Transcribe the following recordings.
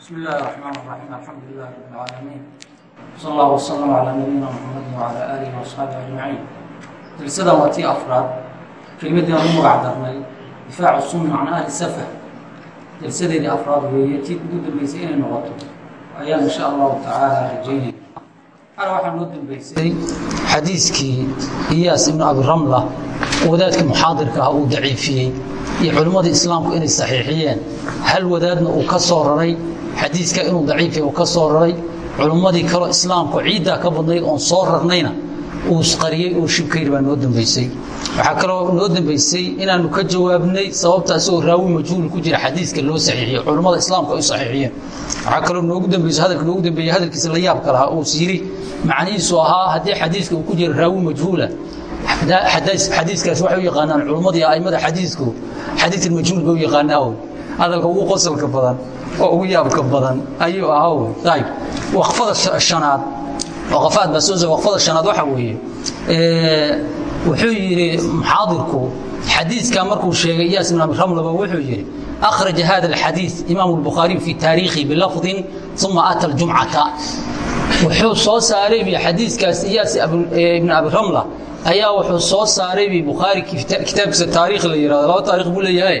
بسم الله الرحمن الرحيم الحمد لله رب العالمين صلى الله وسلم على نبينا محمد وعلى آله وأصحaaبه أجمعين جلسada waa tii afraad kelmadii aan u magac darnay difaacu sunna can ahli safa jalsadeedii afraad weeye tii ugu dambeysay inay noqoto ayaan insha allahu tacaala rajaynaya ana waxaa noo dambeysay xadiiskii iyaas ibnu abi ramla wadaadka muxaadirka ah uu daciifiyey iyo culimmadii islaamku inay saxiixiyeen hal wadaadna uu ka soo raray xadiiska inuu daciifiya uu ka soo raray culimmadii kaloo islaamku ciiddaa ka badnayd oon soo rarnayna uu isqariyey uu shibkayr baa noo dambaysay. Waxaa kaloo noo dambaysay inaanu ka jawaabnay sababta isagoo raawi majhuul ku jira xadiiska loo saxiixiyo culimmada islaamku ay u saxiixiyeen. Waxaa kaloo noogu dambayso hadalka noogu dambeeyey hadalkiisa la yaabka lahaa uu yiri macnihiisu ahaa haddii xadiiska uu ku jira raawi majhuula. Xadiiskaas waxay u yaqaanaan culummadii a'immada xadiisku xadiisan majhuulka u yaqaanaa hadalka ugu qosolka badan oo ugu yaabka badan. Ayuu ahaa wey ayib waqfada shanaad. Waqafaad soo waqfada shanaad waxa weeye wuxuu yidhi muxaadirku xadiiskaa markuu sheegay iyaas ibn abi ramlaba wuxuu yidhi akhraja hada alxadiis imaamu albukhaariy fi taariikhi bilafdin uma ata aljumcata. Wuxuu soo saaray bi xadiiskaas iyaas ibn abi ramla. Ayaa wuxuu soo saaray bi bukhaari kitaabkiisa taariikh la yihahdo laba taarikh buu leeyahay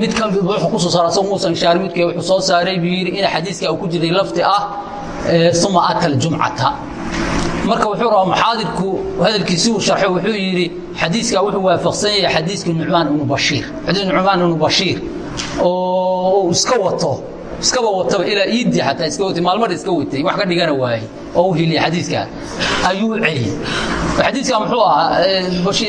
mid kan wuxuu ku soo saaray asagoo muusan shaari midkee wuxuu soo saaray yidhi in xadiiska uu ku jiray lafdi ah uma ata aljumcata marka wuxuu rabaa muxaadirku hadalkiisi uu sharxo wuxuu yidhi xadiiska wuxuu waafaqsan yahay xadiiskii nucmaan ibnu bashiir. Xadiis nucmaan ibnu bashiir oo iska wato iskaba wataba ilaa iidii xataa iska watay maalmada iska watay wax ka dhigana waayey oo u hiliya xadiiska. Ayuu celiyey xadiiska muxuu ahaa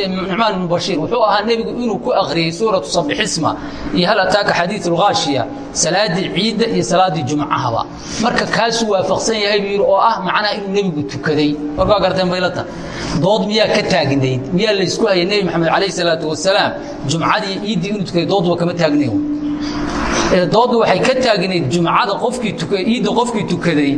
nucmaan ibnu bashiir wuxuu ahaa nebigu inuu ku akhriyey suuratu sabixisma iyo hal ataaka xadiiث اlghaashiya salaadii ciidda iyo salaadii jumcahaba. Marka kaasuu waafaqsan yahay buu yidhi oo ah macnaha inuu nebigu tukaday. Warkaa garteen baylata. Dood miyaa ka taagnayd miyaa laysku hayay nebi maxamed calayh salaatu wasalaam jumcadii ciiddii inuu tukaday doodba kama taagnayn dooddu waxay ka taagnayd jumcada qofkii ciidda qofkii tukaday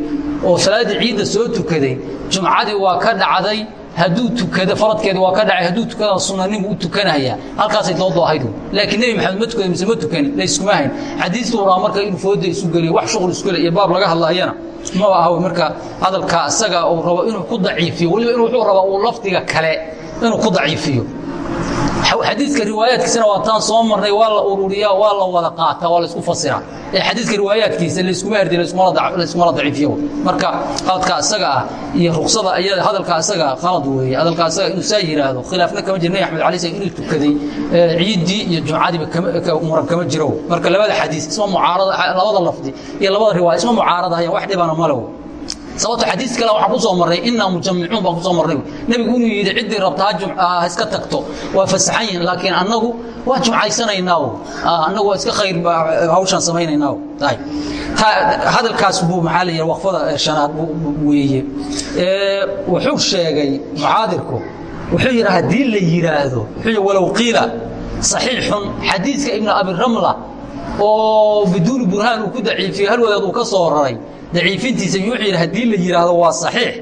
oo salaaddii ciidda soo tukaday. Jumcadii waa ka dhacday hadduu tukado faradkeedi waa ka dhacay hadduu tukada sunanimu u tukanaya. Halkaasay dooddu ahayd laakiin nebi maxamed ma tukada mise ma tukanin layskuma hayn xadiistu uraa marka inuu fooda isu geliyo wax shuqul isku le iyo baab laga hadlaayana ma aha marka hadalka isaga uu rabo inuu ku daciifiyo weliba in wuxuu rabaa uu lafdiga kale inuu ku daciifiyo xadiiska riwaayaadkiisana waa taan soo marnay waa la ururiyaa waa la wada qaataa waa la isku fasiraa ee xadiiska riwaayaadkiisa layskuma herdi layskuma la daciifiyo. Marka qaladka isaga ah iyo ruksada iyada hadalka isaga qalad weeye hadalka isaga inuu saa yidhaahdo khilaafna kama jira nabi axmed alay slam inuu tukaday ciiddii iyo jumcadiiba muran kama jiro marka labada xadiis isma mucaarada labada lafdi iyo labada riwaaya isma mucaaradahayaan wax dhibana malew sababto xadiis kale waxaan ku soo marnay inaa mujamicuun baan ku soo marnay. Nebigu inuu yidhi ciddii rabta ha iska tagto waa fasaxan yihiin laakiin annagu waa jumcaysanaynaa annagu waa iska khayr hawshaan samaynaynaa hadalkaas buu maxaa la yidhi waqfada shanaad weeye wuxuu sheegay mucaadirku wuxuu yidhi haddii la yidhaahdo wuxuu walow qiila saxiixun xadiiska ibnu abi ramla oo biduuni burhaan uu ku daciifiyo hal wadaad uu ka soo raray daciifintiisa wuxuu yidhi haddii la yidhaahdo waa saxiix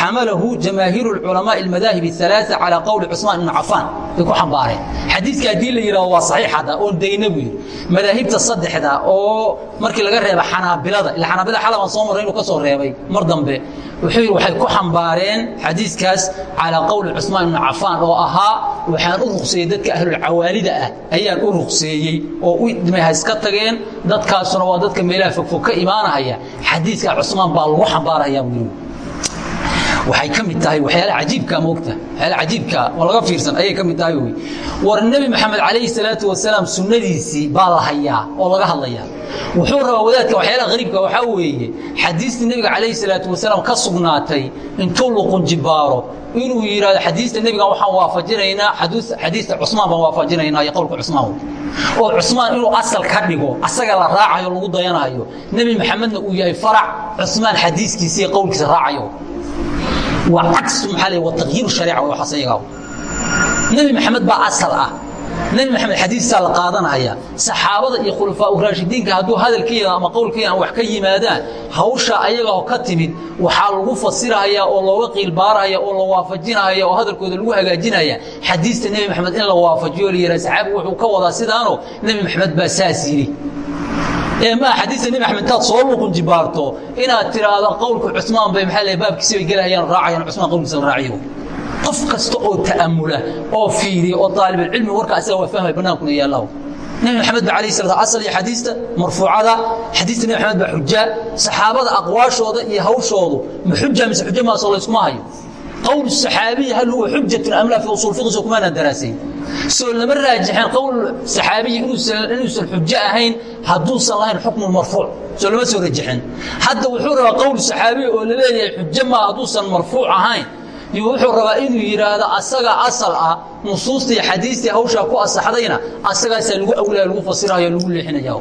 xamalahu jamaahiiru culamaai almadaahib الثalaaثa calى qowli cusmaan ibnu cafaan bay ku xambaareen xadiiska haddii la yidhahdo waa saxiix hadda oon dayna buu yidhi madaahibta saddexda oo markii laga reeba xanaabilada ila xanaabilada xala baan soo marray inuu ka soo reebay mar dambe wuxuu yidhi waxay ku xambaareen xadiiskaas calaa qowli cusmaan ibnu cafaan oo ahaa waxaan u ruqseeyey dadka ahlulcawaalida ah ayaan u ruqseeyey oo ha iska tageen dadkaasuna waa dadka meelaha fogfog ka imaanahaya. Xadiiska cusmaan baa lagu xambaarayaa waxay ka mid tahay waxyaala cajiibka moogta. Waxyaala cajiibka oo laga fiirsan. Ayay ka mid tahay wey war nebi maxamed calayhi salaatu wasalaam sunnadiisii baa la hayaa oo laga hadlayaa. Wuxuu rabaa wadaadka waxyaalaha qariibka waxaa weeye xadiistii nebiga calayhi salaatu wasalaam ka sugnaatay intuu luqunjibaaro inuu yidhahdo xadiista nebigan waxaan waafajinaynaa xadiista cusmaan baan waafajinaynaa iyo qowlka cusmaan. Oo cusmaan inuu asal ka dhigo asaga la raacayo lagu dayanayo. Nebi maxamedna uu yahay farac cusmaan xadiiskiisa iyo qowlkiisa raacayo waa cagsu maxaa la waa tagyiiru shariica waxaas iyagaa nebi maxamed baa asal ah. Nebi maxamed xadiisaa la qaadanaya saxaabada iyo khulafaa raashidiinka hadduu hadalkayga ama qowlkayga wax ka yimaadaan hawsha ayagao ka timid waxaa lagu fasiraya oo looga qiilbaaraya oo la waafajinaya oo hadalkooda lagu hagaajinaya xadiista nebi maxamed in la waafajiyo la yidhaha saxaabigu wuxuu ka wadaa sidaanoo nebi maxamed baa saas yidhi ee maa xadiista nebi axmed intaad soo luuqun jibaarto inaad tiraahdo qowlka cusmaan bay maxaa le baabkiisi bay gelahayaan raacayaan cusmaan qowlkiisa la raaciyo. Qof kasta oo ta'amula oo fiiriya oo daalibulcilmi warka asaga waa fahmay bannaankuna yaallahu nebi maxamed ba alayh salatu asal iyo xadiista marfuucada xadiista nebi maxamed baa xuja saxaabada aqwaashooda iyo hawshoodu ma xuja mise xuja maasoo layskuma hayo qowl saxaabiyi hal huwa xujatun am laa usul soo kumaanaan daraasay soo lama raajixeen qowl saxaabiyi inuusan xujo ahayn hadduusan lahayn xukmu marfuuc soo lama soo rajixin hadda wuxuu rabaa qowl saxaabiyi oo la leeyahay xujo maa hadduusan marfuuc ahayn wuxuu rabaa inuu yidhaahdo asaga asal ah nusuustii xadiistii hawshaa ku asaxdayna asagaasaa lagu awlaya lagu fasirayo lagu leexinaya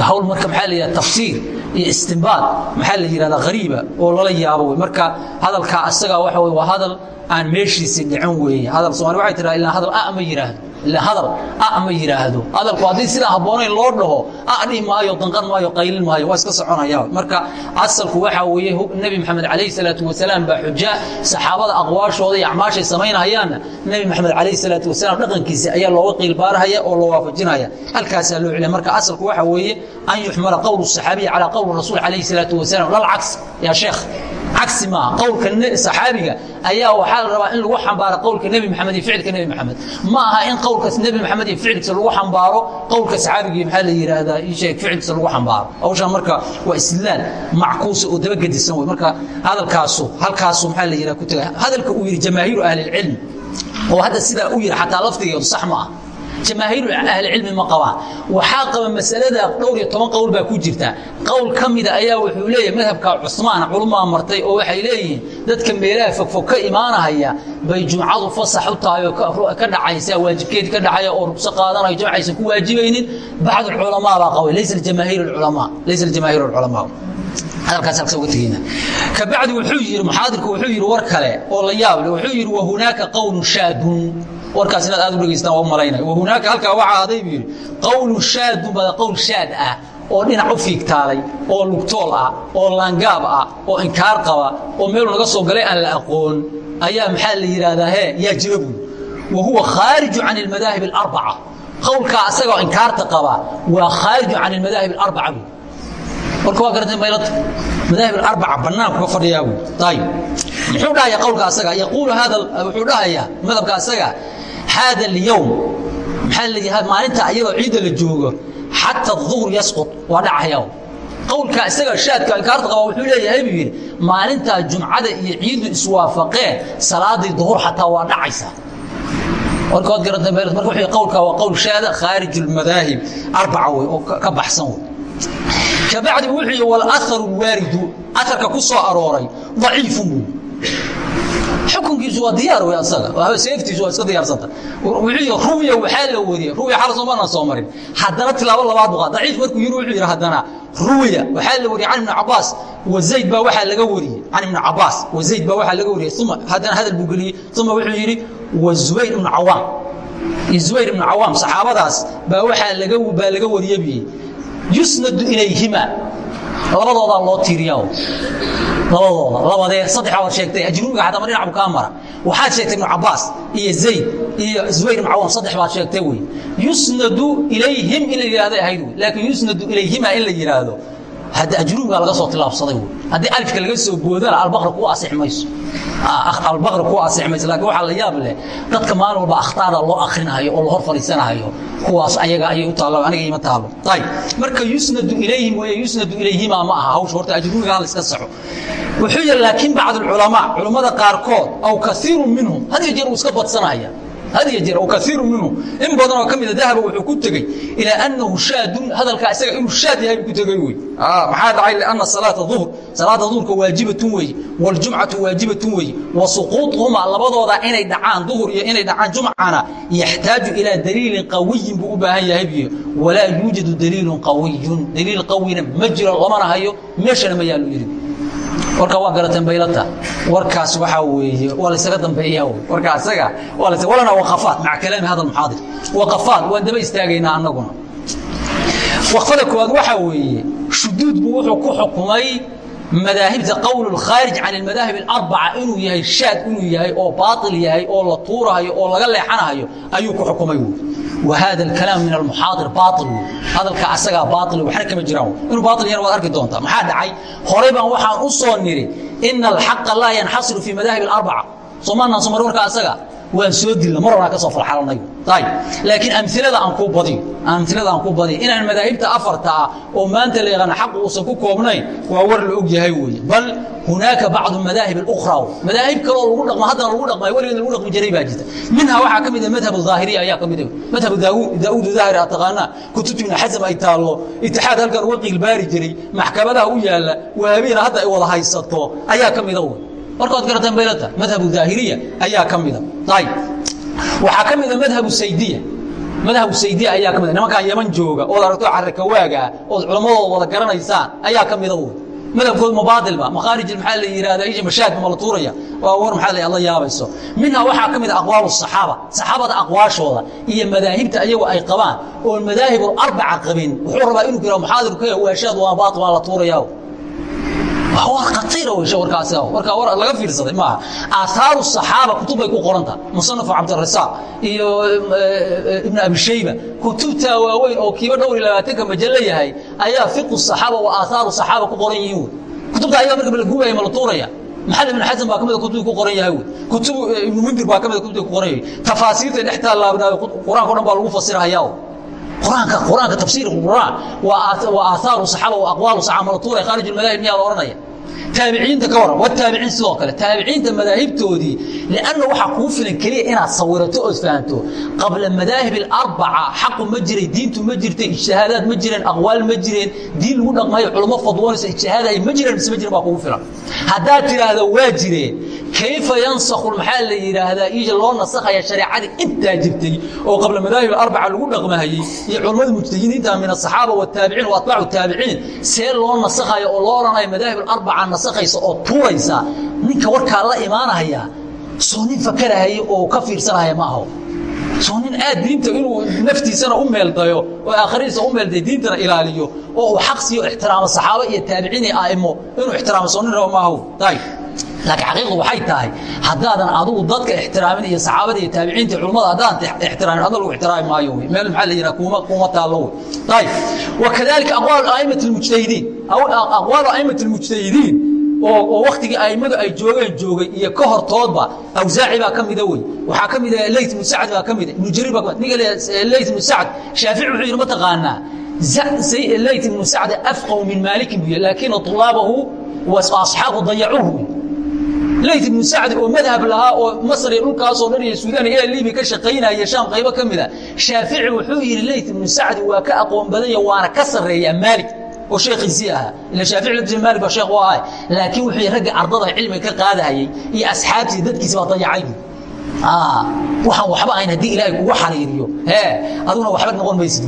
hawl marka maxaa la yidhahda tafsiir iyo istimbaad maxaa la yidhahdaa hariiba oo lala yaabo wey. Marka hadalkaa asagaa waxa wey waa hadal aan meeshiisi dhicin weeye hadal soomali waxay tiraa ilaa hadal a ma yidhaahdo hadal a ma yidhaahdo hadalku haddii sidaa habboonayn loo dhaho a dhihi maayo danqan maayo qaylin maayo waa iska soconaya. Marka asalku waxaa weeye nebi maxamed calayhi salaatu wasalaam baa xuja saxaabada aqwaashooda iyo acmaashay samaynahayaanna nebi maxamed calayhi salaatu wasalaam dhaqankiisa ayaa looga qiilbaarahaya oo loo waafajinaya halkaasaa loo celiya marka asalku waxaa weeye an yuxmala qowlu saxaabiyi calaa qowli rasuul calayhi salaatu wasalaam lal caks yaa sheekh cagsi maaha. Qowlka saxaabiga ayaa waxaa la rabaa in lagu xambaaro qowlka nebi maxamed iyo ficilka nebi maxamed ma aha in qowlka nebi maxamed iyo ficilkiisa lagu xambaaro qowlka saxaabigii maxaa la yidhaahdaa isheeg ficilkiisa lagu xambaaro. Hawshan marka waa istidlaal mackuusa oo dabagedisan wey marka hadalkaasu halkaasu maxaa la yidhaha ku tegay hadalka uu yidhi jamaahiiru ahlilcilm oo hadda sidaa u yidhi xataa lafdigeedu sax ma ah jamaahiiru ahlicilmi ma qabaan waxaa qaba masalada dhowr iyo toban qowl baa ku jirta. Qowl ka mida ayaa wuxuu leeyahay madhabka cusmaan culumaa martay oo waxay leeyihiin dadka meelaha fogfog ka imaanahaya bay jumcadu fasax u tahay oo ka dhacaysa waajibkeedi ka dhacaya oo rugso qaadanayo jamcaysan ku waajibaynin bacd culamaa baa qabay laysa jamaahiir culamaa laysa jamaahiir culamaa. Hadalkaas halka uga tegeyna. Ka bacdi wuxuu yidhi muxaadirku wuxuu yidhi war kale oo la yaab leh wuxuu yidhi wa hunaaka qowlun shaadun warkaas inaad aad u dhegaystaan waa u malaynaya. Wa hunaaka halkaa waxaa aday buu yidhi qowlun shaadun bada qowl shaad ah oo dhinac u fiigtaalay oo lugtool ah oo laangaab ah oo inkaar qaba oo meelu naga soo galay aan la aqoon ayaa maxaa la yidhaahdaa he yaa jira buy wa huwa khaariju can almadaahib alarbaca. Qowlkaa asagoo inkaarta qaba waa khaariju can almadaahib alarbaca buy warka waa garatay maylata madaahib alarbaca bannaanku ka fadhiyaa buy ayib muxuu dhahayaa qowlka asaga yaquulu hada wuxuu dhahayaa madhabka asaga hada alyowm maxaa yidhaha maalinta iyadoo ciidda la joogo xata duhr yasqut waa dhacayaa qowlka isaga shaadka inkaarta qaba wuxuu leeyahay buu yidhi maalintaa jumcada iyo ciiddu iswaafaqeen salaadii duhur xataa waa dhacaysaa warka waad garatay marka wuxuu qowlka waa qowl shaada khaarij almadaahib arbaca wey oo ka baxsan wey kabacdi wuxuu yidhi walaharu lwaaridu aharka ku soo arooray daciifun buu xukunkiisu waa diyaar wey asaga seeftiisu waa iska diyaarsanta ruwiya waxaa la wariyey ruwiya xal soomana soo marin. Haddana tilaabo labaad buqa daciif markuu yidhi wuxuu yidhi haddana ruwiya waxaa la wariyey can ibni cabaas wa zayd baa waxaa laga wariyey can ibni cabaas wa zayd baa waxaa laga wariyey uma haddana hadal buu geliyey. Uma wuxuu yidhi wa zubayr ibnu cawaam. Iyo zubayr ibnu cawaam saxaabadaas baa waxaa laga baa laga wariyey biyi yusnadu ilayhima. Labadoodaa loo tiiriyaa labadooda labadee saddex baad sheegtay ajrumiga xataa ma dhinac bu kaa mara waxaad sheegtay ibnu cabaas iyo zayd iyo zubayr ibnu cawaam saddex baad sheegtay wey yusnadu ilayhim in la yidhahday ahayd wey laakiin yusnadu ilayhima in la yidhaahdo hadda ajrumigaa laga soo tilaabsaday haddii alifka laga soo boodana albaqra kuu asix mayso. Albaqra kuu asix mayso. Laakiin waxaa la yaab leh dadka maalin walba akhtaada loo akrinahayo oo la hor fadhiisanahayo kuwaas ayaga ayay u taalla aniga ima taalo ayib marka yusnadu ilayhim weeye yusnadu ilayhima ma aha. Hawsha horta ajrumiga hal iska saxo. Wuxuu yidhi laakiin bacd alculamaa culammada qaarkood aw kaiiru minhum. Had iyo jeer uu iska badsanaya had iyo jeer aw kaiiru minhum in badan oo ka mida dahaba wuxuu ku tegey ilaa annahu shaadun hadalkaa isaga inuu shaad yahay ku tegey wey. Maxaa dhacay? Lianna salaata duhr salaada duhurka waajibatun weeye waljumcatu waajibatun weeye wa suquutuhumaa labadooda inay dhacaan duhur iyo inay dhacaan jumcana yaxtaaju ilaa daliilin qawiyin buu u baahan yahay biyo. Walaa yuujadu daliilun qawiyun daliil qawina ma jiro lamana hayo meeshana ma yaallo yidhi warkaa waa garateen baylata warkaas waxaa weeye waa laysaga dambeeyaa wey. Warka asaga waa la walana waqafaat maca kalaami hada almuxaadir waqafaat waan daba istaagaynaa annaguna. Waqfada koowaad waxaa weeye shuduud buu wuxuu ku xukumay madaahibta qowl khaarij can almadaahib alarbaca inuu yahay shaad inuu yahay oo baail yahay oo la tuurahayo oo laga leexanahayo ayuu ku xukumay hada alkalaam min almuxaadir baail hadalka asagaa baail waxna kama jiraan inuu baail yana waad arki doontaa maxaa dhacay horay baan waxaan u soo niri ina alxaqa laa yanxasiru fii madaahib alarbaca soomaanaan soo mari warka asaga waan soo dilna mar horaan ka soo falxalanay ayb laakiin amilada aan kuu badiyo amilada aan ku badiyo inaan madaahibta afarta ah oo maanta la yaqaana xaq uusan ku koobnayn waa war la og yahay weeye. Bal hunaaka bacdu madaahib اukhra madaahib kaloo lagu dhaqmo haddana lagu dhaqmayo weligeed lagu dhaqmi jiray baa jirta. Minha waxaa ka mid madhab aahiriya ayaa ka mid madhab daauud daahiri a taqaanaa kutubta ibn xasam ay taallo itixaad halkan uga qiilbaari jiray maxkamadaha u yaalla waahabiina hadda ay wada haysato ayaa ka mida wey markaad garataan baylata madhabu daahiriya ayaa ka mida. Ayb waxaa ka mida madhabu saydiya. Madhabu saydiya ayaa ka mida. Nimankaan yaman jooga ood aragto carakawaagaa ood culammadooda wada garanaysaan ayaa ka mida wey madhabkood mubaadilba makhaarij maxaa la yihahdaa isha mashaahid ma la tuuraya. Waa war maxaa la la yaabayso. Minha waxaa ka mid a aqwaalu saxaaba saxaabada aqwaashooda iyo madaahibta ayagu ay qabaan oon madaahib arbaca qabin. Wuxuu rabaa inuu yihah muxaadirka waashaad waa baatil waa la tuuraya war khatiira wey warkaasi warkaa war laga fiirsaday maaha aahaaru saxaaba kutub bay ku qoranta. Musanafu cabdirasaaq iyo ibn abi shayba. Kutubtaa waaweyn oo kiiba dhowr iyo labaatanka majallo yahay ayaa fiqu saxaaba wa aahaaru saxaaba ku qoran yihiin kutubta ayaga marka la gubaya ma la tuuraya. Maxamed ibn xasan baa ka mida kutubtii ku qoran yahay kutub ibnu mundir baa ka mida kutubtii ku qoran yahay tafaasiirta dhex taalaabnaayo qur'aanka dhan baa lagu fasirahayaa quraanka quraanka tafsiir quraan waa athaaru saxaaba wa aqwaalu saxaaba la tuuray kharij almadaahib miyaa la oranaya taabiciinta ka waran wataabiciin sidoo kale. Taabiciinta madaahibtoodii lianna waxaa kuu filan keliya inaad sawirato ood fahanto qabla madaahib alarbaca xaqu ma jiray diintu ma jirtay ijtihaadaad ma jireen aqwaal ma jireen diin lagu dhaqmayo culamo fadwoonaysa ijtihaadaya ma jireen mise ma jiren baa kugu filan. Haddaad tidhaahdo waa jireen kayfa yansakhu maxaa la yidhaahdaa iyo loo nasakhaya shareecadii intaa jirtay oo qabla madaahib alarbaca lagu dhaqmahayey iyo culammada mujtahidiinta min asaxaaba wataabiciin wa atbaacu taabiciin see loo nasakhayo oo loo odhanayo madaahib alarbaca nasakhaysa oo tuuraysa ninka warkaa la imaanahaya soo nin fakarahaya oo ka fiirsanahaya ma aho. Soo nin aad diinta inuu naftiisana u meeldayo oo aakhiradiisa u meeldayo diintana ilaaliyo oo uu xaq siiyo ixtiraamo saxaabo iyo taabiciin iyo a'imo inuu ixtiraamo soo nin rabo ma aho. Ayb laakiin xaqiiqdu waxay tahay haddaadan adigu dadka ixtiraamin iyo saxaabada iyo taabiciinta culummada haddaan ixtiraamin adna lagu ixtiraami maayo wey meel maxaa la yidhaha kuuma kuuma taallo wey ayib wakadalika aqwaalu a'immati almujtahidiin aqwaalu a'immati almujtahidiin oo oo waktigii a'immadu ay joogeen joogay iyo ka hortoodba awsaaci baa ka mida wey waxaa ka mida leyt ibnu sacd baa ka mida ibnu jariir baa ninka leyt ibnu sacd shaafici wuxuu yidhi mataqaanaa leyt ibnu sacd afqahu min maalikin buy laakina طulaabahu asxaabu dayacuuhu leyt ibnu sacdi oo madhab lahaa oo masr iyo dhulkaasoo dhan iyo suudaan iyo libiya ka shaqaynaya shaam qaybo ka mida shaafici wuxuu yidhi leyt ibnu sacdi waa ka aqoon badanya waana ka sarreeyaa maalik oo sheekhiisii ahaa. Ila shaafici laftiisa maalik baa sheekh u ahay laakiin wuxuu ragga ardada cilmiga ka qaadahayay iyo asxaabtii dadkiisi baa dayacay. Waxaan waxba ahayn haddii ilaahay kugu xariiriyo. Hee aduguna waxba noqon maysid.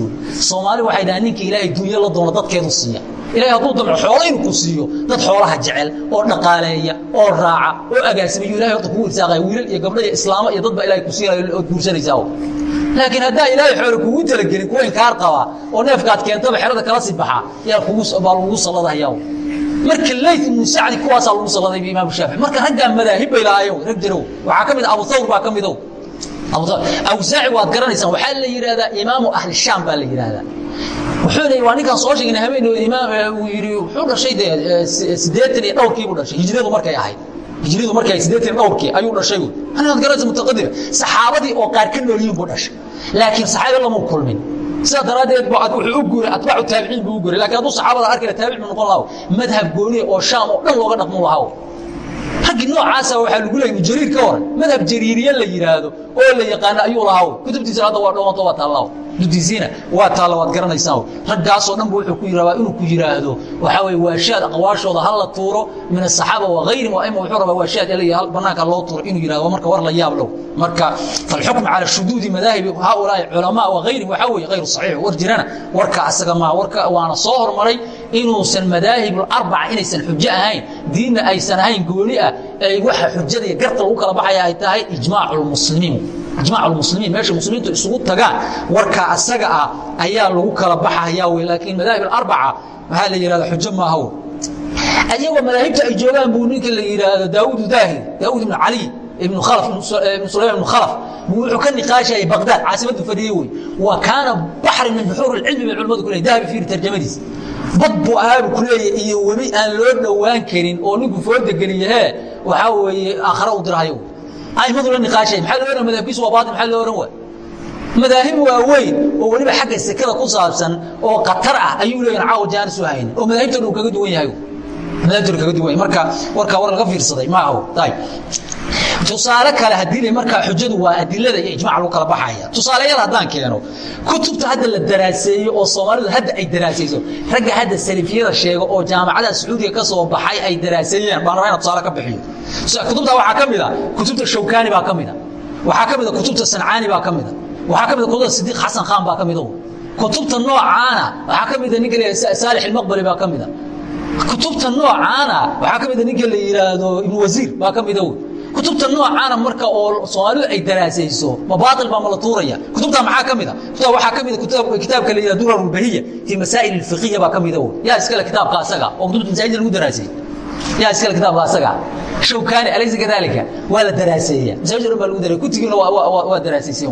Soomaali waxay dhahaan ninka ilaahay dunya la doono dadkeedu siiya ilahay hadduu damco xoolo inuu ku siiyo dad xoolaha jecel oo dhaqaaleeya oo raaca oo agaasimayo ilahay horta kugu irsaaqaya wiilal iyo gabdho iyo islaamo iyo dad baa ilahay ku siinayo ood guursanaysaa laakiin haddaa ilaahay xoolo kugu talagelin kuwa inkaar qaba oo neefkaad keentaba xerada kala sii baxa yaa baa lagu salladahaya marka leyt ibnu sacdi kuwaasaa lagu salladay imaamu shaafici. Marka raggaa madaahib bay lahaayeen rag jirow waxaa ka mid abu thawr baa ka midow awsaaci waad garanaysaan waxaa la yidhahdaa imaamu ahli shaam baa la yidhaahdaa. Wuxuu leeyay waa ninkaan soo sheegna habeen imaam uu yidhi wuxuu dhashay dee siddeetan iyo dhowrkii buu dhashay. Hijradu markay ahayd. Hijradu markay siddeetan dhowrkii ayuu dhashay anaad garanaysa mutaqadima saxaabadii oo qaar ka noolyihin buu dhashay. Laakiin saxaabi lama kulmin. Sidaa daraaddeed wuxuu u guuray atbaacu taabiciin buu u guuray. Lakin hadduu saxaabada arki la taabic buu noqon lahaa madhab gooniya oo shaam oo dhan looga dhaqmu lahaa raggii noocaasa waxaa lagu leeyay jariir ka waran madhab jariiriye la yidhaahdo oo la yaqaano ayuu lahaa. Kutubtiisana hadda waa dhawanto waa taallaa kutubtiisiina waa taalla waad garanaysaan raggaasoo dhan bu wuxuu ku rabaa inuu ku yidhaahdo waxaa weye waashaad aqwaashooda ha la tuuro min asaxaaba wagayrim waima wuxuu rabaa waashaad ele banaanka loo tuuro inuu yidhahdo marka war la yaab low marka falxukm cala shuduudi madaahibi haulaai culamaa wagayrim waxaa weeye hayru saxiix war jirana. Warka asaga maa warka waana soo hormaray inuusan madaahib arbaca inaysan xujo ahayn. Diinna aysan ahayn gooni ah ay waxa xujada iyo garta lagu kala baxaya ay tahay ijmaac lmuslimiin ijmaac lmuslimiin meesha muslimiintu isugu tagaan warka asaga ah ayaa lagu kala baxaya wey laakiin madaahib alarbaca maxaa la yidhahda xujo maaha ayagoo madaahibta ay joogaan buu ninka la yidhaahdo daawuud daahir daawuud ibn cali ibnu khalaf ibnu ibnu khalaf wuxuu ka niqaashayay baqdaad caasimaddu fadhiyey wey wa kaana baxri min buxuur ilcilmi bay culimadu ku leeyahay dahabi fiiri tarjamadiisa bad buu ahaabu ku leeyahay iyo webi aan loo dhowaan karin oo ninku fooda geliyahee waxaa weeye aakhare u dirahayo aimadu la niqaashay? Maxaa loo ohan madhabkiisu waa baatil maxaa loo ohan waay? Madaahib waaweyn oo weliba xagga sekada ku saabsan oo khatar ah ayuu leeyahan caawa jaanis u hayn oo madaahibtooda uu kaga duwan yahay. Madaahibtooda kaga duwan yahay. Marka warkaa war laga fiirsaday ma aho tusaale kale haddii markaa xujadu waa adilada iyo ijmac lagu kala baxaya. Tusaaleyaal haddaan keeno kutubta hadda la daraaseeyo oo soomaalidu hadda ay daraasayso ragga hadda salafiyada sheega oo jaamacada sacuudiga ka soo baxay ay daraaseeyeen baan rabaa inaan tusaale ka bixiyo. Kutubta waxaa ka mid a kutubta shawkaani baa ka mid a waxaa ka mid a kutubta sancaani baa ka mid a waxaa ka mid a kutubta sidiiq xasan khan baa ka mid kutubta noocaana waxaa ka mid a ninka la saalix ilmaqbali baa ka mid a kutubta noocaana waxaa ka mid a ninka la yidhaahdo ibnu wasiir baa ka mid a kutubta noocaana marka oo soomaalidu ay daraasayso ma baail baa ma la tuuraya. Kutubta maxaa ka mid a? Kutubta waxaa ka mid a kitaabka la yidhahdo durar ulbahiya fi masaa'il alfiqiya baa ka mid a yaa iskale kitaabka asaga oo kutubta masaajida lagu daraasayey yaa iskale kitaabka asaga. Shawkaani alaysa kadalika waa la daraaseeya. Masaajid dhan baa lagu daray kutigiina waa daraasaysen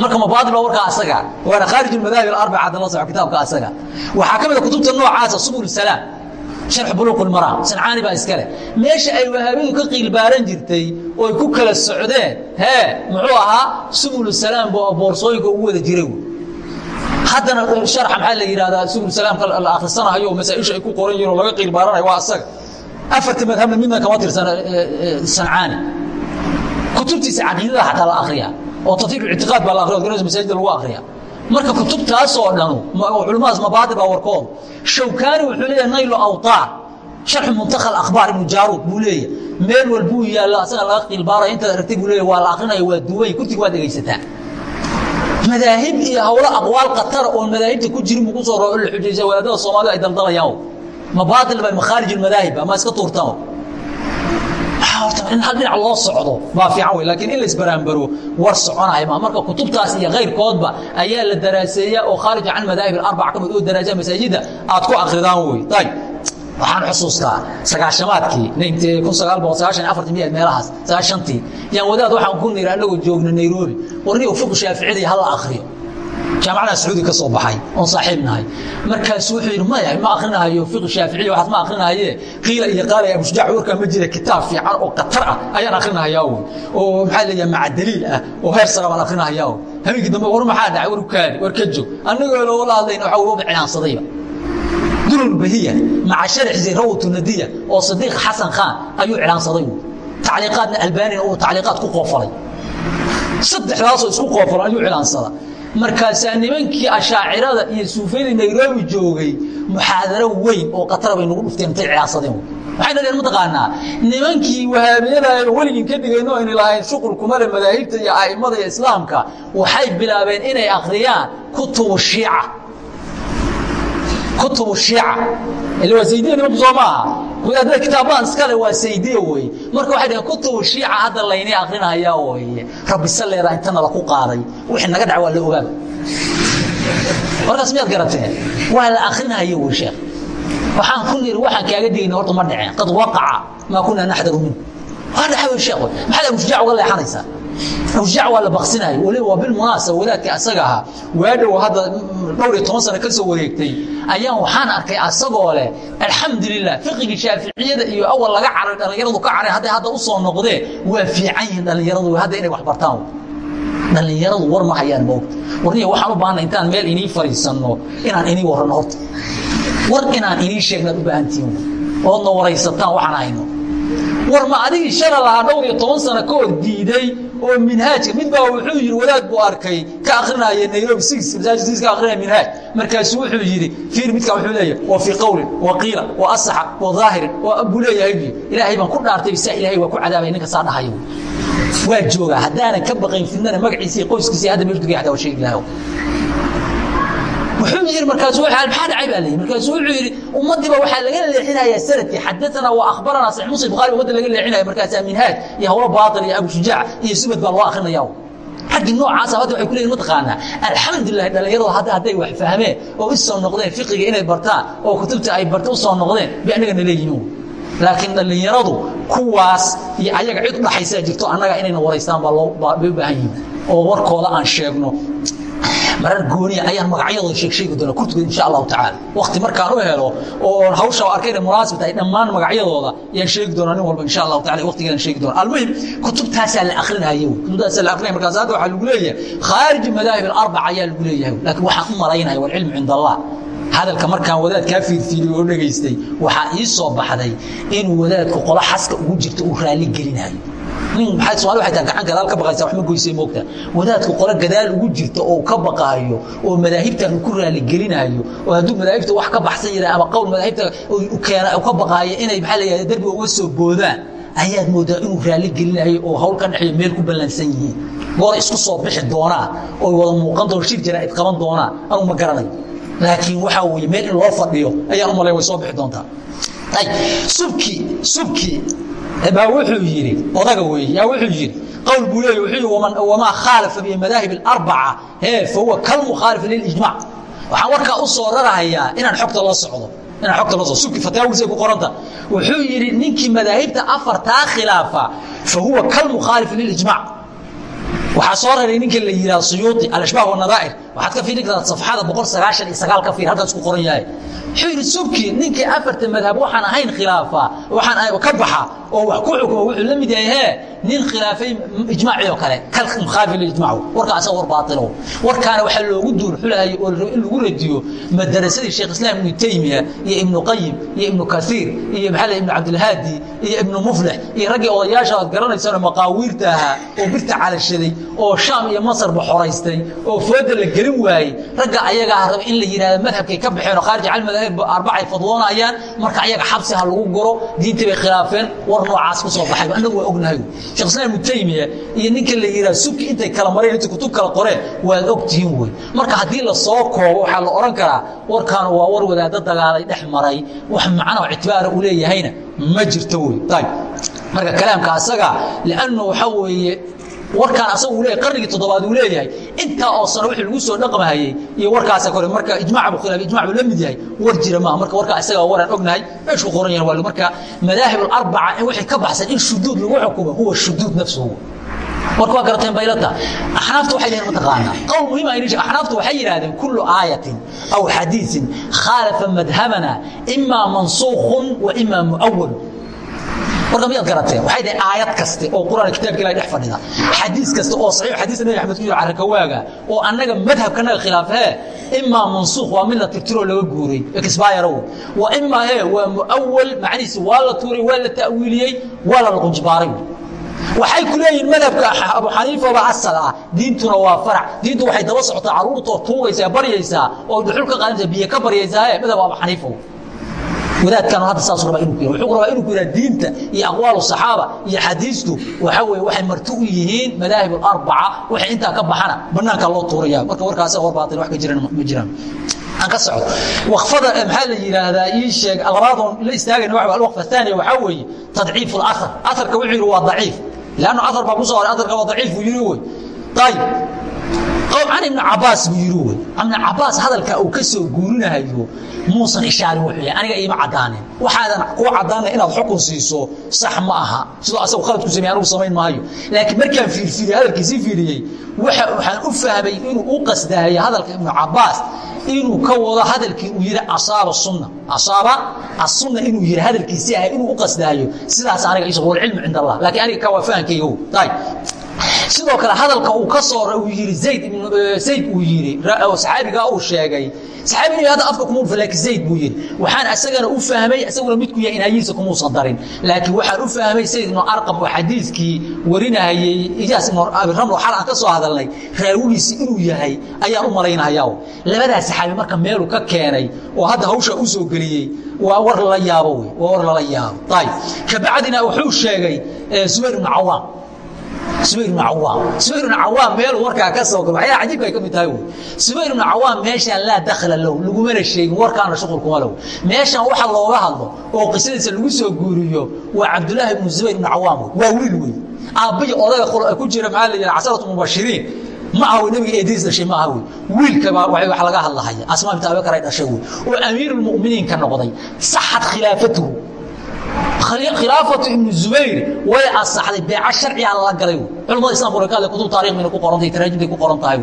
marka mabaail baa warkaa asaga. Waana khaarij almadaahib alarbaca hadda la soco kitaabka asaga. Waxaa ka mid a kutubta noocaasa subul salaam sharx buluuq ulmaraam sancaani baa iskale meesha ay wahaabidu ka qiilbaaran jirtay oo ay ku kala socdeen hee muxuu ahaa subul salaam boorsooyinka ugu wada jiray haddana sharxa maxaa la yidhahdaa subul salaamka la akhrisanayo masaaisha ay ku qoran yihiin oo laga qiilbaaranayo waa asaga. Afarta madhabna midna kama tirsana sancaani kutubtiisa caqiidada xataa la akriya oo tatiiq ictiqaad baa la akriya organisa masaajida lagu akriya marka kutubtaasoo dhanu culimmadaas mabaadi baa warkooda shawkaani wuxuu leeyahay naylu awtaar sharxu muntakha akhbaar ibnu jaaruud buu leeyahay. Meel walbuu yaalla asaga laga qiilbaaraya intaad aragtay buu leeyahay waa la akrinaya waa duway kurtig waa dhegaysataa. Madaahib iyo hawlo aqwaal khatara oon madaahibta ku jirin buu ku soo roo la xujaysa wadaadada soomaalida ay daldalayaan ma baatil ba makhaarij almadaahib ama iska tuurtaan in hal dhinac loo socdo baa fiican wey laakiin in la isbaraanbaro war soconaya ma marka kutubtaas iyo kayrkoodba ayaa la daraaseeyaa oo khaarija can madaahib alarbaca ka mid oo daraasaya masaajidda aad ku akridaan wey ayib waxaan xusuustaa sagaashamaadkii meelahaas sagaashantii. Yaan wadaad waxaan ku niri annagoo joogna nairobi. Warniga fiqu shaaficida hala akriyo jaamacada sacuudi ka soo baxay oon saaxiib nahay markaasu wuxuu yidhi maya ma akrinahayo fiqi shaaficiya waxaas ma akrinahaye qiila iyo qaala abu shujaac warkaa ma jira kitaab fiican oo khatar ah ayaan akrinahayaa wey oo maxaa leeyahay maca daliil ah oo heer sara baan akrinahayaa wey habeenkii dambe war maxaa dhacay war kaadi war ka joog annagoo loola hadlayna waxa waba cilaansadayba durul bahiya maca sharxisi rawatu nadiya oo sadiiq xasan khan ayuu cilaansaday wey tacliiqaadna albaanina uu tacliiqaad ku qoofalay. Saddexdaasoo isku qoofalo ayuu cilaansada markaasaa nimankii ashaacirada iyo suufiyadii nairobi joogay muxaadaro weyn oo katara bay nagu dhufteen intay cilaansadeen waxayna dheen mataqaanaa nimankii wahaabiyada weligin ka dhigayno ayna lahayn shuqul kuma le madaahibta iyo a'immada iyo islaamka waxay bilaabeen inay akhriyaan kutubu shiica. Kutubu shiica ila waa saydiya nimanku soo maaha wadaadada kitaabadan iskale waa saydiya weye marka waxay dhaheen kutubu shiica hadda laynii akrinahayaa weye rabbi salleeda intana laku qaaday. Wixii naga dhac waa la ogaaba markaas miyaad garateen waa la akrinahaya wey sheekh. Waxaan ku niri waxaan kaaga digayna horta ma dhaceen qad waqaca maa kunaa naxdaru minhu. Waa dhaca wey sheekh. Maxaad abushujaac uga leexanaysaa abushujaac waa la baksinayo weliba waa bilmunaasaba wadaadka asaga ahaa. Waadhow hadda dhowr iyo toban sano ka soo wareegtay. Ayaan waxaan arkay asagoo leh alxamdulilah fiqigii shaaficiyada iyo awal laga caray dhallinyaradu ka caray hadday hadda u soo noqdeen waa fiican yihiin dhallinyaradu hadda inay wax bartaan dhallinyaradu war ma hayaan moogta warniya waxaan u baahana intaan meel inii fadhiisanno inaan inii warranno horta. War inaan inii sheegnaad u baahantihiin oodna waraysataan waxaan hayno. War ma adigii shala lahaa dhowr iyo toban sano ka hor diiday oo minhaajka mid baa wuxuu yidhi wadaad buu arkay ka akrinaya nairobi. Six masaajid ka akrinaya minhaaj. Markaasuu wuxuu yidhi fiir midkaa wuxuu leeyahay wa fii qowlin wa qiila wa asaxa wa dhaahirin buu leeyahay bu ilaahay baan ku dhaartay saa ilaahay waa ku cadaabay ninka saa dhahayo. Waa joogaa. Haddaanan ka baqayn fidnana magaciisa iyo qoyskiisa hadda meeshu dugay xataa waa sheegi lahaa wuxuu yidhi markaasu maxaa dhacay baa leeyihi markaasuu wuxuu yidhi ummadiiba waxaa laga leexinayaa sannadkii. Xadatanaa wa akhbaranaa saxiix muslim bukhari ummadda laga leexinaya markaasaa minhaaj iyo hawlo baatil iyo abu shujaac iyo subad baa loo akrinaya raggii noocaasa hadda waxay ku leeyihiin mataqaanaa alxamdulilah dhallinyaradu hadda hadday wax fahmeen oo u soo noqdeen fiqiga inay bartaan oo kutubta ay barta u soo noqdeen bay annagana leeyihiin. Laakiin dhallinyaradu kuwaas iyo ayaga cid udhaxaysaa jirto annaga inayna waraystaan baa loo bay u baahan yihiin oo warkooda aan sheegno marar gooniya ayaan magacyadooda sheegsheegi doona kurtugood insha allahu tacaala wakti markaan u helo oo hawsha arkay inay munaasib tahay dhammaan magacyadooda ayaan sheegi doonaa nin walba insha allahu taala waqtigeedan sheegi doona almuhim kutubtaasaa la akrinaya kutubtaasaa la akrinaya markaas hadda waxaa lagu leeyahay khaarij madaahib alarbaca ayaa lagu leeyahay laakiin waxaan u malaynaya walcilmu cinda allah. Hadalka markaan wadaad kaa fiirfiiriyey oo dhegaystay waxaa ii soo baxday inuu wadaadku qolo xaska ugu jirto uu raalli gelinayo nin maxay Soomaali waxay tahay gacan gadaal ka baqaysaa wax ma goysay moogta. Wadaadku qolo gadaal ugu jirto oo ka baqaayo oo madaahibtan ku raali gelinayo oo hadduu madaahibta wax ka baxsan yahay ama qowl madaahibta keena ka baqaayo inay maxaa la yiraahdaa darbi uga soo boodaan ayaad moodaa inuu raali gelinayo oo hawl ka dhaxeeyo meel ku ballansan yihiin. Goor isku soo bixi doonaa oo wada muuqan doona shir jira id qaban doonaa anu ma garanayo laakiin waxaa weeye meel in loo fadhiyo ayaan u malay way soo bixi doontaa subki subki. Baa wuxuu yidhi odaga weeye yaa wuxuu yidhi qowl buu leeyahy wuxuu yidhi waman wamaa khaalafa bi madaahib alarbaca hee fahuwa kalmukhaalif lilijmac waxaan warkaa u soo rarahayaa inaan xogta la socdo inaan xogta la socdo. Subki fataawiisay ku qoranta. Wuxuu yidhi ninkii madaahibta afartaa khilaafa fahuwa kalmukhaalif lilijmac waxaa soo raray ninka la yidhaha suyuuti alashbaah wanadaa'ir waxaad ka fiirin kartaa safxada boqol sagaashan iyo sagaal ka fiir halkaas ku qoran yahay wuxuu yidhi subki ninkii afarta madhab waxaan ahayn khilaafa waxaan ka baxa oo wax ku xukuma wuxuu la mid yahay hee nin khilaafay ijmaacii oo kale kal mukhaalif lilijmaac warkaa asaga war baatilo. Warkaana waxaa loogu duul xulahayo oo in lagu radiyo madarasadii sheekh islaam ibnu taymiya iyo ibnu qayim iyo ibnu kasiir iyo maxaa ibnu cabdilhaadi iyo ibnu muflix iyo raggii odayaasha aad garanaysaan maqaawiirta ahaa oo birta calashaday oo shaam iyo masarba xoraystay oo fooda la gelin waayey ragga ayagaa raba in la yidhahda madhabkay ka baxeen oo khaarij cal madaahib arbacay fadwoonayaan marka ayaga xabsi ha lagu guro diintii bay khilaafeen war noocaas ku soo baxay. Annagu waa ognahay. Sheekh islaam ibnu taymiya iyo ninka la yidhaha subki intay kala mareen intay kutub kala qoreen waad ogtihiin wey. Marka haddii la soo koobo waxaa la odhan karaa warkaanu waa war wadaaddo dagaalay dhex maray. Wax macnaha ictibaara uu leeyahayna ma jirto wey. Ayb marka kalaamka asaga liannu waxa weeye warkaan asaga uu leeyahay qarnigii toddobaad uu leeyahay intaa oo sano wixii lagu soo dhaqmahayey iyo warkaasa kore marka ijmaac buu khilaaf ijmaac buu la mid yahay war jira maaha. Marka warkaa isaga waraan ognahay meeshuu qoran yahay waa marka madaahib alarbaca in wixii ka baxsan in shuduud lagu xukumo huwa shuduud nafsuhu marka waa garateen baylata axnaafta waxay leeyihiin mataqaanaa. Qowl muhiim aynu sheeg axnaafta waxay yidhahdeen kullu aayatin aw xadiisin khaalafa madhabana imaa mansuukhun wa imaa mu'awal marka miyaad garateen waxay dhahay aayad kaste oo quraan kitaabka ilahay dhex fadhida. Xadiis kaste oo saxiix xadiis nabi axmed ku yiri carrakawaaga oo annaga madhabkanaga khilaafee imaa mansuukh waa mid la tirtiroo laga guuray ekisbaayarow wa imaa hee waa mu'awal macnihiisi waa la tuuray waa la ta'wiiliyey waa la laqunjibaaray waxay ku leeyihiin madhabka abu xaniifa baa asal ah diintuna waa farac. Diintu waxay daba socotaa carruurtoo tuugaysaa baryaysaa oo dhuxul ka qaadanaysaa biyo ka baryaysaa madhab abu xaniifa wadaadkan hadda saas rabaa inuu wuxuu rabaa inuu ku yidhaha diinta iyo aqwaalu saxaaba iyo xadiistu. Waxa weeye waxay marti u yihiin madaahib alarbaca waxay intaa ka baxana bannaanka loo tuuraya marka warkaasi war baatil wax ka jiran ma jiraan. Aan ka socdo waqfada maxaa la yidhaahdaa ii sheeg. Labaadoon la istaagayna waxa alwaqfa athaniya waxaa weeye tadciif alathar atharka wuxuu yidhi waa daciif. Leannu athar baa ku soo horay atharka waa daciif buu yidhi wey ayib can ibn cabaas buu wey ibn cabaas hadalka uu ka soo guurinahayo muusan ishaarin yahay aniga iima caddaanin. Waxaadan kuu caddaanay inaad xukun siiso sax ma aha. Sidoo asagu khaladku sameey anigu samayn maayo. Laakiin markaan fiirfiiriyey hadalkiisii fiiriyey waxaan u fahmay inuu u qasdahayo hadalka ibnu cabaas inuu ka wado hadalkii uu yidhi asaaba sunna. Asaaba asunna inuu yidhi hadalkiisii ahay inuu u qasdahayo sidaas aniga iso walcilmu cinda allah. Laakiin aniga ka waa fahankayga ayib sidoo kale hadalka uu ka soo uu yiri zayd zayd uu yiri saxaabiga uu sheegay. Saxaabiga hadda afka kuma falak zayd buu yiri. Waxaan asagana u fahmay asaguna mid ku yahay inayiisa kuma soo darin. Laakiin waxaan u fahmay zayd ibn arqam oo xadiiskii warinayay ijaas ibn abi raml waxa aan ka soo hadalnay raawigiisi inuu yahay ayaan u malaynayaa labadaas saxaabi marka meel uu ka keenay oo hadda hawsha u soo galiyay waa war la yaabo wey waa war la yaabo. Tayib kabacdina wuxuu sheegay subayr ibn cawaam subayr ibn cawaam subayr ibn cawaam meeluu warkaa ka soo galo waxyaala cajiibka ay ka mid tahay wey subayr ibn cawaam meeshaan laa dakhla lahu lagumana sheegin warkaana shuqul kuma lahu. Meeshaan waxa looga hadlo oo qisadiisa lagu soo guuriyo waa cabdullaahi ibnu zubayr ibn cawaam wey waa wiil wey aabbiyi odaga ku jira maxaa la yidhaha casaratu mubashiriin. Ma aha nabiga eediis dhashay ma aha wey wiilka baa wax laga hadlahaya. Asmaa binta abibakar ay dhashay wey oo amiirulmu'miniin ka noqday. Saxad khilaafatuhu khilaafatu ibnu zubayr way asaxday. Beeca sharciga lala galay culamada islamka way ka hadlay kutub taarikh mayna ku qoran tahay taraajimtay ku qoran tahay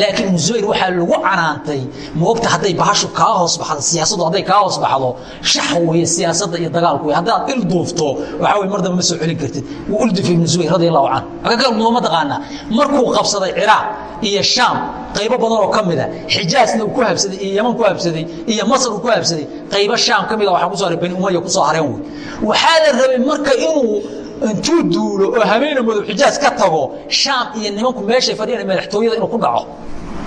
laakiin ibnu zubayr waxaa lagu canaantay moogta hadday bahashu kaa hoos baxdo siyaasaddu hadday kaa hoos baxdo shax weeye siyaasadda iyo dagaalku wey haddaad il duufto waxaa weye mar dambe ma soo celin kartid. Wuu uldufa ibnu zubayr radi allahu canhu. Aka kalmudo ma taqaanaa markuu qabsaday ciraaq iyo shaam qaybo badan oo ka mida xijaasna uu ku habsaday iyo yaman ku habsaday iyo masar uu ku habsaday qaybo shaam ka mida waxaa ku soo haray bani umaya ku soo hareen wey waxaa la rabay marka inuu intuu duulo oo habeena madow xijaas ka tago shaam iyo nimanku meeshay fadhiyaan madaxtooyada inuu ku dhaco.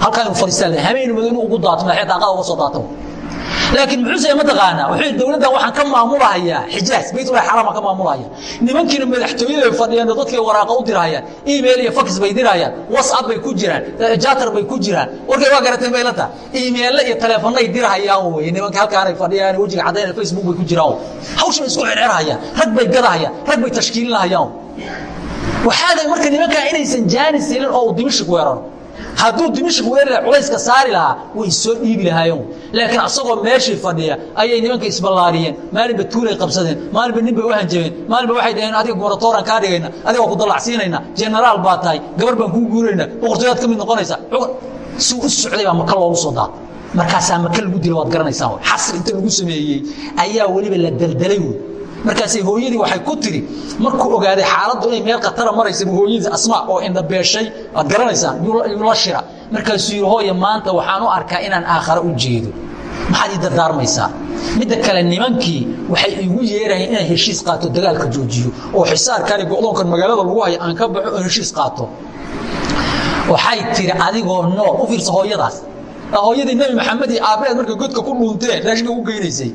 Halkaa inuu fadhiistaa habeena madow inuu ugu daato madaxya daaqada uga soo daato laakiin muxuu sameeye mataqaanaa wuxuu dowladdan waxaan ka maamulahayaa xijaas baytullahi xaraam ka maamulahaya nimankiina madaxtooyada fadhiyaan dadkay waraaqa u dirahayaan email iyo fax bay dirahayaan whatsapp bay ku jiraan jatar bay ku jiraan. Warkay waa garateen bay la tahay emaille iyo taleefanay dirahayaan weye nimanka halkaanay fadhiyaan wejiga caddayn facebook bay ku jiraan hawsha bay isku xirxirhayaan rag bay gadahayaan rag bay tashkiilinahayaan waxaa marka nimankaa inaysan jaanis helin oo uu dimashik weeraro hadduu dimashik weerara culayska saari lahaa way soo dhiibi lahaayeen. Laakiin asagoo meeshii fadhiya ayay nimanka isballaariyeen. Maalinba tuulay qabsadeen. Maalinba nin bay u hanjabeen. Maalinba waxay dhaheen adiga gubernatooraan kaa dhigayna. Adiga waa ku dallacsiinayna. Jenaraal baa tahay. Gabar baan kuu guurayna. Boqortooyaad ka mid noqonaysa. Si u socday baa maka loogu soo daata markaasaa maka lagu dila waad garanaysaan xasr inta lagu sameeyey ayaa weliba la daldalay wey markaasay hooyadii waxay ku tiri markuu ogaaday xaaladdu inay meel khatara maraysa hooyadii asmaa oo indhabeeshay waad garanaysaan yula shira markaasuu yidhi hooya maanta waxaan u arkaa inaan aakhare u jeedo. Maxaad ii dardaarmaysaa? Midda kale nimankii waxay igu yeerayeen inaan heshiis qaato dagaalka joojiyo oo xisaarkan go'doonkan magaalada lagu hayo aan ka baxo oo heshiis qaato. Waxay tiri adigoo nool u fiirsa hooyadaas. Hooyadii nebi maxamed iyo aabbaheed markay godka ku dhuunteen raashinka u geynaysay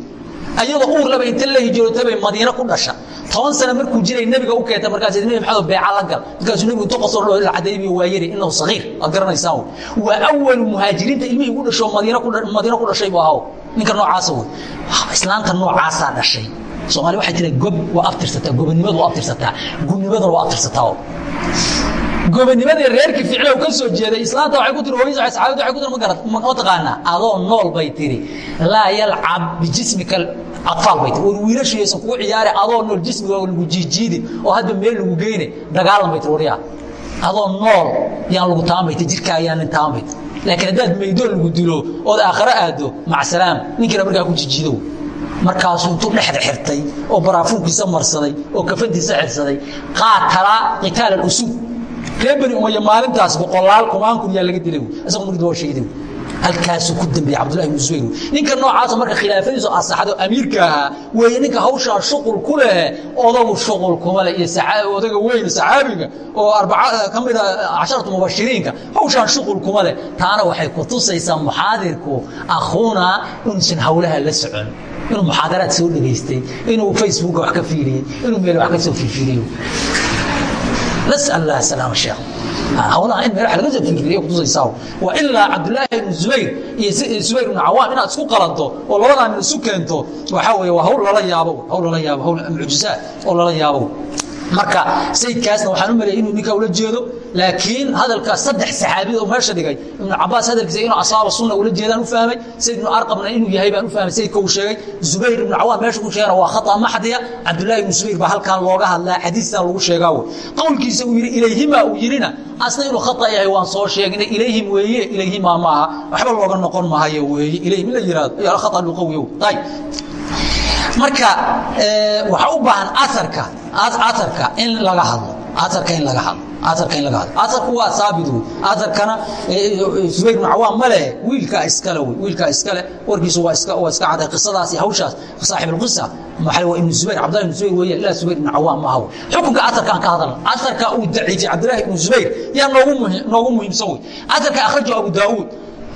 ayadoo uur laba inta la hijrootay madiina ku dhasha. Toban sano markuu jiray nebiga u keentay markaas nebi maxamed beeca la gal. Markaasuu nebigu intuu qasoo dhoo cadaybiyo waa yiri innahu sagiir aad garanaysaan waa awalu muhaajiriinta ilmihii ugu dhasho madiina ku dhashay buu ahaw ninka noocaasa wey islaanta noocaasaa dhashay. Soomaali waxay tiri gob waa abtirsataa gobonimadu waa abtirsataa gubnimaduna waa abtirsataa gobonimadii reerkii ficlow ka soo jeeday islaanta waxay ku tiri hooyada saxaabada waxay ku tiri ma garat ma taqaanaa adoo nool bay tiri. Laa yalcab bijismika atfaal bay tiri. War wiilashaysan kugu ciyaare adoo nool jismiga lagu jiijiidi oo hadba meel lagu geyne dagaalan bay tiri waryaa adoo nool yaan lagu taaban bay tiri jirkaa yaan nin taaban bay tiri. Laakiin haddaad meydoo lagu dilo ood aakhare aado macsalaam ninkiina markaa ku jijiidow markaasuu intuu dhexda xirtay oo baraafuunkiisa marsaday oo kafantiisa xirsaday qaatala qitaal alusuud reer bani umaya maalintaas boqolaal kumaan kun yaa laga dilay isagoo markii waa shahiday halkaasuu ku dambeeyey cabdullahi ibnu zubayr. Ninka noocaasa marka khilaafadiisu asaxdo amiirka ahaa weeye ninka hawshaa shuqul ku leh odagu shuqul kuma leh iyo odaga weyn saxaabiga oo arbaca ka mid a casharatu mubashiriinka hawshaan shuqul kuma leh. Taana waxay ku tusaysaa muxaadirku akhuuna inuusan hawlaha la socon. Inuu muxaadaraad soo dhegaystay. Inuu facebooka wax ka fiiriyey inuu meel wax ka soo fiirfiiriyo nasal lah salaam sheekh hawlaha in meelaha laga soo kutusaysaa waa ilaa cabdullaahi ibn zubayr iyo zubayr ibn cawaam inaad isku qalanto oo labadaa min isu keento waxaa weeye waa hawl lala yaabo hawl lala yaabo hawl mucjizaad oo lala yaabo marka sayidkaasna waxaan u maleeyay inuu ninkaa ula jeedo laakiin hadalka saddex saxaabiyad oo meesha dhigay ibnu cabaas hadalkiisa inuu asaaba sunna ula jeedaan u fahmay sayd ibnu arqabna inuu yahay baan u fahmay sayidka uu sheegay zubayr ibnu cawaam meesha ku sheegana waa khata maxdiya cabdullaahi ibnu zubayr baa halkan looga hadlaa xadiistan lagu sheegaa wey qowlkiisa uu yidhi ilayhima uu yidhina asna inuu khata yahay waan soo sheegnay ilayhim weeye ilayhima maaha. Waxba looga noqon mahayo weeye ilayhim in la yihahdo ayaa khata luqawi ayib marka waxaa u baahan aarka aarka in laga hadlo aarka in laga hadlo aarka in laga hadlo. Aarku waa saabit wey aarkana zubayr ibn cawaam ma leh wiilkaa iskale wey wiilkaa iskale warkiisu waa iska waa iska caday qisadaas iyo hawshaas. Saaxib alqisa maxaa waa ibnu zubayr cabdullahi ibnu zubayr weeye ilaa zubayr ibn cawaam ma aha wey xukunka aarkaan ka hadalna aarka uu daciifay cabdullahi ibnu zubayr yaa noogu muhiim noogu muhiimsan wey aarka akhrajahu abu daauud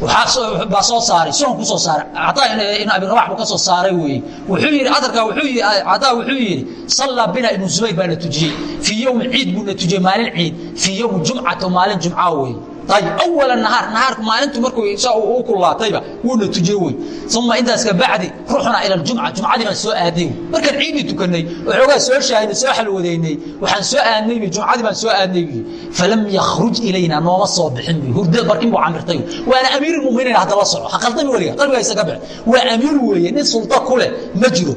baa soo saaray sunan ku soo saaray. Cataa ibn abi rabax buu ka soo saaray weeye wuxuu yidhi adarka wuxuu yidhi cataa wuxuu yidhi sallaa bina ibnu zubayr baa na tujiyey. Fii yowmi ciid buu na tujiyey maalin ciid. Fii yowmi jumcata maalin jumca weeye awala nahaar. Nahaarku maalintu markuu saa u kulaatayba wuuna tujiyey wey uma intaas ka bacdi ruuxuna ila ljumca jumcadii baan soo aadnay. Markaan ciidii tukanay waxoogaa soo shaahinay soo xalwadeynay waxaan soo aadnay jumcadii baan soo aadnay falam yakhruj ilayna nooma soo bixin hurda barkin buu camirtay. Waana amiirulmuminiin hadda la soco ha qaldami weliga qalbiga isaga bix waa amiir weeye nin sulta ku leh ma jiro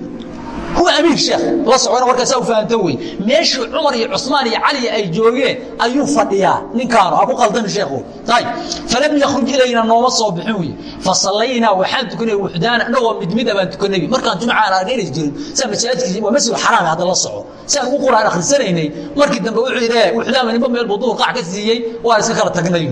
huwa amiir sheekh la socona warkaasaa u fahamta wey meeshii cumar iyo cusmaan iyo cali ay joogeen ayuu fadhiyaa. Ninkaanu ha ku qaldami sheekhu ayib falam yakhruj ilayna nooma soo bixin wey fasallaynaa waxaan tukanay wuxdaana annagoo mid mid baan tukanay. Markaan jumcaan aanayna jirin saa masaajidkiisa waa masjid xaraam hadda la soco. Si aan ugu quraan akhrisanaynay. Markii dambe wuxuu yidhi wuxdaama ninba meel buu duur qac ka siiyey waan iska kala tagnay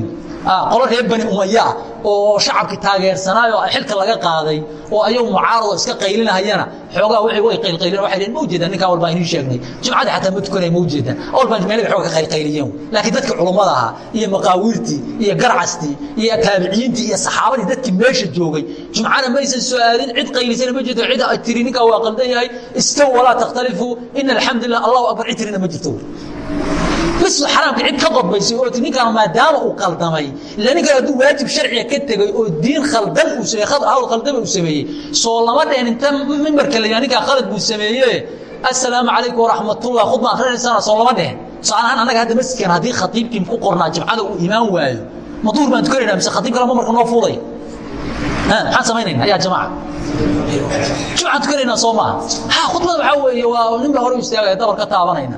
qolo reer bani umaya oo shacabkii taageersanaayo xilka laga qaaday oo ayagu mucaarado iska qaylinahayana xoogaa qaylqaylin waxay dheen ma ujeedaan ninkaa walbaan idiin sheegnay. Jumcadii xataa ma tukanaya ma ujeedaan walbaan meelaga xooga ka qaylqayliyeen. Laakiin dadkii culummada ahaa iyo maqaawiirtii iyo garcastii iyo taabiciyiintii iyo saxaabadii dadkii meesha joogay jumcana maysan soo aadin cid qaylisana ma jirto cid tiri ninkaa waa qaldan yahay istaw walaa takhtalifuu ina alxamdulilah allahu akbar cid tirina ma jirto masjid xaraamka cid ka qodbaysay oo ti ninkaan maadaama uu qaldamay ila ninkan hadduu waajib sharciga ka tegey oo diin khaldan uu hawl khaldama uu sameeyey. Soo lama dhehen inta mimbarka la yidhaha ninkaa khalad buu sameeye assalaamu calaykum waraxmatullah khudba akhrinaysana soo lama dhehen tusaale ahaan annaga hadda masjidkan haddii khatiibkii ku qornaa jimcada uu imaan waayo ma duhur baan tukanaynaa mise khatiib kale ma marka noo fuuday? Maxaan samaynayna ayaa jamaaca jumcaan tukanaynaa soo maaha ha khudbada waxaa weeye waa nin baa hore u istaagaya dabar ka taabanayna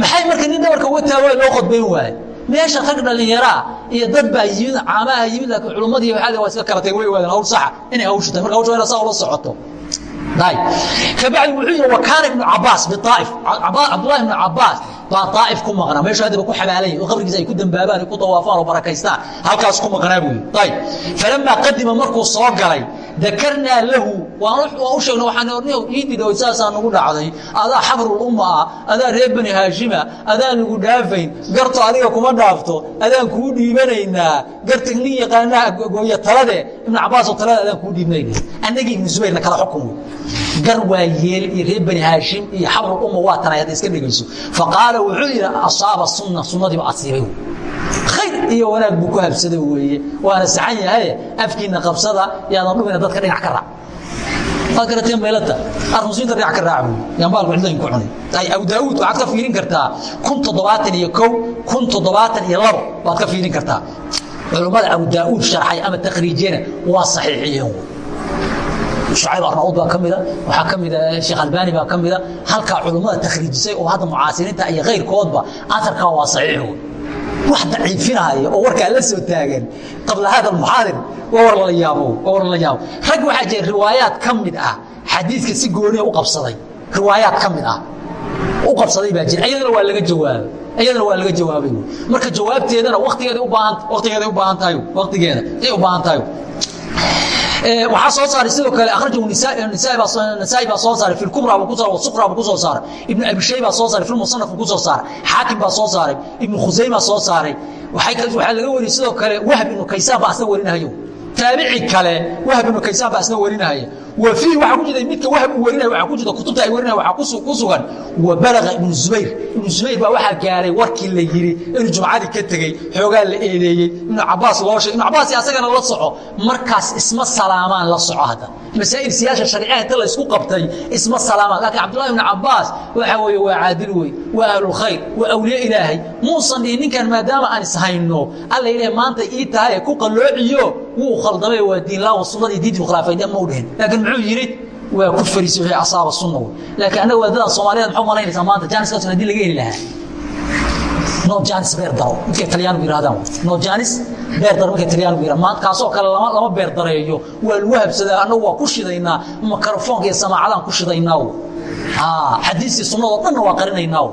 maxay marka nin dhabarka uga taawa loo qodbayn waaye meesha rag dhallinyaraa iyo dad baa yimid caamaha yimid laakiin culummadii waa iska kala tag way waadeen hawl saxa inay hawshu tahay marka hawsha waa saa ula socoto. Kabacdi wuxuu yidhi wakaana ibnu cabaas biaaif cabdullahi ibnu cabaas baa aaif ku maqnaa meeshu haddaba ku xabaalay oo qabrigiisa ay ku dambaabaan ku dawaafaan oo barakaystaan halkaas ku maqnaa buu yidhi ayib falamaa qadima markuu soo galay dakarnaa lahu waan u sheegna waxaan ii dhidhow saasaa nagu dhacday adaa xabrul umma ah adaa reer bani haashima adaan lagu dhaafayn garto adiga kuma dhaafto adaan kuu dhiibanaynaa garta nin yaqaanaa gooya talade ibnu cabaasoo talada adaan kuu dhiibnayna annagii ibnu zubayrna kala xukun wey gar waa yeel iyo reer bani haashim iyo xabrul umma waa tanay hadda iska dhegayso faqaala wuxuu yidhi asaaba sunna sunnadiiba asiibay khayr iyo wanaag buu ku habsaday weeye waana saxan yahaye afkiina qabsada yaadan dhumina dadka dhinac ka raac. Waad garateen meelata ar muslimiinta dhinac ka raac buy yaan baalku cidlayn ku cunay. Ay abu daawuud waxaad ka fiirin kartaa kun toddobaatan iyo kow kun toddobaatan iyo labo waad ka fiirin kartaa. Culummada abu daauud sharxay ama takriijiyana waa saxiixiyeen شعيب arnaud baa ka mida waxaa ka mida sheekh albani baa ka mida halkaa culummada takhriijisay oo hadda mucaasiriinta iyo kayrkoodba aarkaa waa saxiix wax daciifinaya oo warkaa la soo taagan qabla hada muxaadir waa war lala yaabo waa war lala yaabo rag waxaa jira riwaayaad ka mid ah xadiidka si gooniya u qabsaday riwaayaad ka mid ah u qabsaday baa jira iyadana waa laga jawaabay iyadana waa laga jawaabay marka jawaabteedana waktigeeday u baahan waktigeeday u baahan tahay waktigeeda ay u baahan tahay waxaa soo saaray sidoo kale akhrajahu nasaa-i baa soo saaray fi kubra buu ku soo suqra buu ku soo saaray. Ibnu abi shay baa soo saaray fi musannaf buu ku soo saaray. Xaakim baa soo saaray ibnu khusayma soo saaray. Waxaa laga wariyey sidoo kale wahb ibnu kaysaan baa asna warinahayo taabici kale wahb ibnu kaysaan baa asna warinahaya wa fiihi waxaa ku jirta midka wahb uu warinaya waxaa ku jirta kutubta ay warinaya waxaa ku sugan wa balaga ibnu zubayr ibnu zubayr baa waxaa gaaray warkii la yidhi inuu jumcadii ka tegey xoogaa la eedeeyey ibnu cabaas loo sheeg ibnu cabaas asagana la soco markaas isma salaamaan la soco hadda masaa'il siyaasha sharciyaha inta la isku qabtay isma salaamaan laakiin cabdullahi ibnu cabaas waxa weeye waa caadil wey waa ahlulkhayr waa awliye ilaahay muusan dhihin ninkan maadaama aan ishayno alla ilaahay maanta ii tahay ku qalloociyo wuu khaldamay waa diinlaawa sunnadii diintii khilaafayd ma u dhihin laakiin muxuu yidhi waa ku fariisay wixii asaaba sunna wey laakiin annaga waadadan soomaaliyeed maxuu malaynaysaa maanta jaaniskaas haddii laga heli lahaa. No janis beer daro midkay talyaanigu yidhahdaan no janis beer daro midkay talyaanigu yidhahdaan maanta kaasoo kale lama lama beer dareeyo. Waa lagu habsadaa annagu waa ku shidaynaa mikrofoonka iyo samaacadaan ku shidaynaa xadiistii sunnadoo dhanna waa qarinaynaa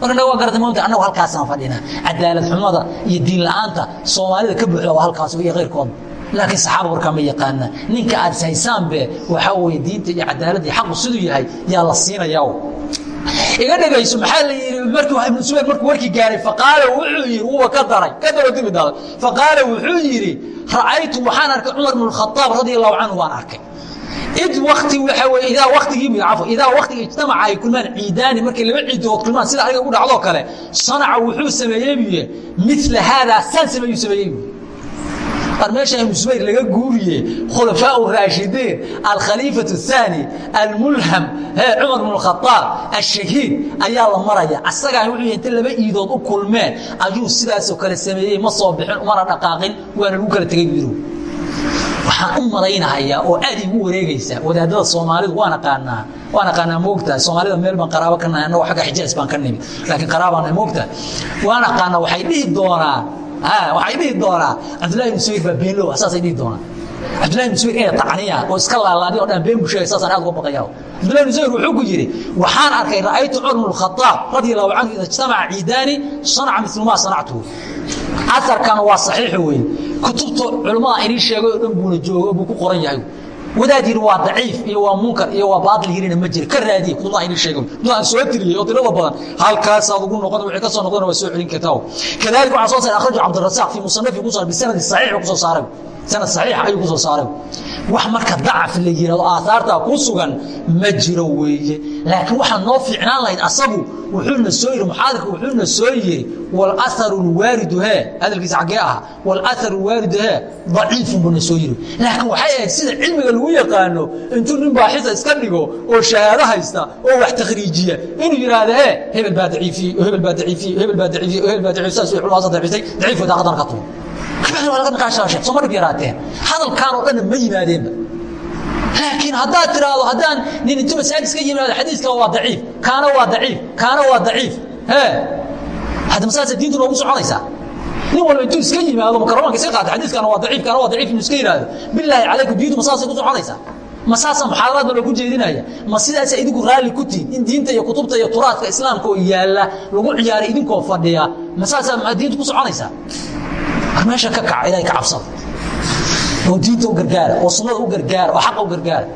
marka waa garatay maanta annagu halkaasaan fadhinaa. Cadaalad xumada iyo diin la'aanta soomaalida ka buuxda waa halkaas iyo keyrkooda laakiin saxaaba warkaa ma yaqaana ninka aad haysaanbe waxaa weye diinta iyo cadaaladda iyo xaqu siduu yahay yaa la siinayaa iga dhegayso maxaa la yidhi markii ibnu subayr markuu warkii gaaray faqaala wuxuu yidhi wuuba ka daray. Ka daba dimi dhalay faqaala wuxuu yidhi ra'aytu waxaan arkay cumar ibn khataab radi allahu canhu waan arkay. Id wakti waxa weye idaa waktigii cafwa idaa waktiga ijtamaca ay kulmaan ciidaani markay laba ciidood kulmaan sida adiga ugu dhacdoo kale sanaca wuxuu sameeyey buye mila haadaa saan sameeyuu sameeyey buye war meesha ibnu sumayr laga guuriye khulafaa raashidiin alkhaliifa aani almulham cumar bn khaaab ashahiid ayaa la maraya. Asagaan wuuu inta laba iidood u kulmeen ayuu sidaasoo kale sameeyey ma soo bixin umana dhaqaaqin waana lagu kala tegay buu waxaan u malaynahayaa oo aad igu wareegaysa wadaadada soomaalidu waan aqaanaa waan aqaanaa moogtaa soomaalida meel baan qaraabo ka nahay annagoo agga xijaas baan ka nimid laakiin qaraabaan moogtaa waan aqaanaa waxay dhihi doonaan waxay dhihi doonaa cabdullahi ibn subayr baa beenlow saasay dhihi doonaan. Cabdullahi ibn subayr inay tacniyaan oo iska laalaadiyan o dhan been buu sheegay saasaan aad uga baqayaa cabdullahi ibn subayr wuxuu ku yidhi waxaan arkay ra'aytu cumar ibn khataab radia allahu canhu ida ijtamaca ciidaani sanaca mislu maa sanactuhu asarkan waa saxiix weeye kutubta culimmada inii sheegay oo dhan buuna joogo buu ku qoran yahay wadaad yidhi waa daciif iyo waa munkar iyo waa baatil yidhina ma jira ka raadiye kutubada inii sheegay. Kutubada aan soo tiriyey oo tirada badan. Halkaasaad ugu noqon wixii ka soo noqdana waa soo celin kartaa kadalika waxaa soo saaray akhrajo cabdirasaaq fi musanafi ku soo bisanadi saxiix ku soo saaray. Sanad saxiix ayuu ku soo saaray. Wax marka dacaf la yidhahdo aahaartaa ku sugan ma jiro weeye laakiin waxaa noo fiicnaan lahayd asagu wuxuuna soo yidhi muxaadirka wuxuuna soo yidhi walaharu lwaaridu hee hadalkiisa xaggee aha walaharu lwaaridu hee daciifun buuna soo yidhi. Laakiin waxay ahayd sida cilmiga lagu yaqaano intuu nin baaxisa iska dhigo oo shahaado haysta oo wax takhriijiya inuu yidhaahdo hee hebel baa daciifiyey oo hebel baa daciifiyey oo hebel baa daciifiyey oo hebel baa daciifiyey saas culmaasa daciifisay daciifka daaqadana ka tumo kabacdi waa laga niqaashaa soo ma dhib yaraateen hadalkaan oo dhanna ma yimaadeenba laakiin haddaad tiraahdo haddaan nin intu masaajid iska yimaado xadiiskan waa daciif kaana waa daciif kaana waa daciif. Hee hadda masaasa diintu noogu soconaysaa nin walba intuu iska yimaado makaromaanka iska qaata xadiiskana waa daciif kaana waa daciif inuu iska yidhaahdo bilaahi calaykum diintu masaasay ku soconaysaa ma saasa muxaadaraadba loogu jeedinaya ma sidaasa idinku raalli ku tihin in diinta iyo kutubta iyo turaadka islaamka oo yaalla lagu ciyaaray idinkoo fadhiya. Ma saasaa diintu ku soconaysaa meesha ka kaca ilahay ka cabsada oo diinta u gargaara oo sunnada u gargaara oo xaqa u gargaara.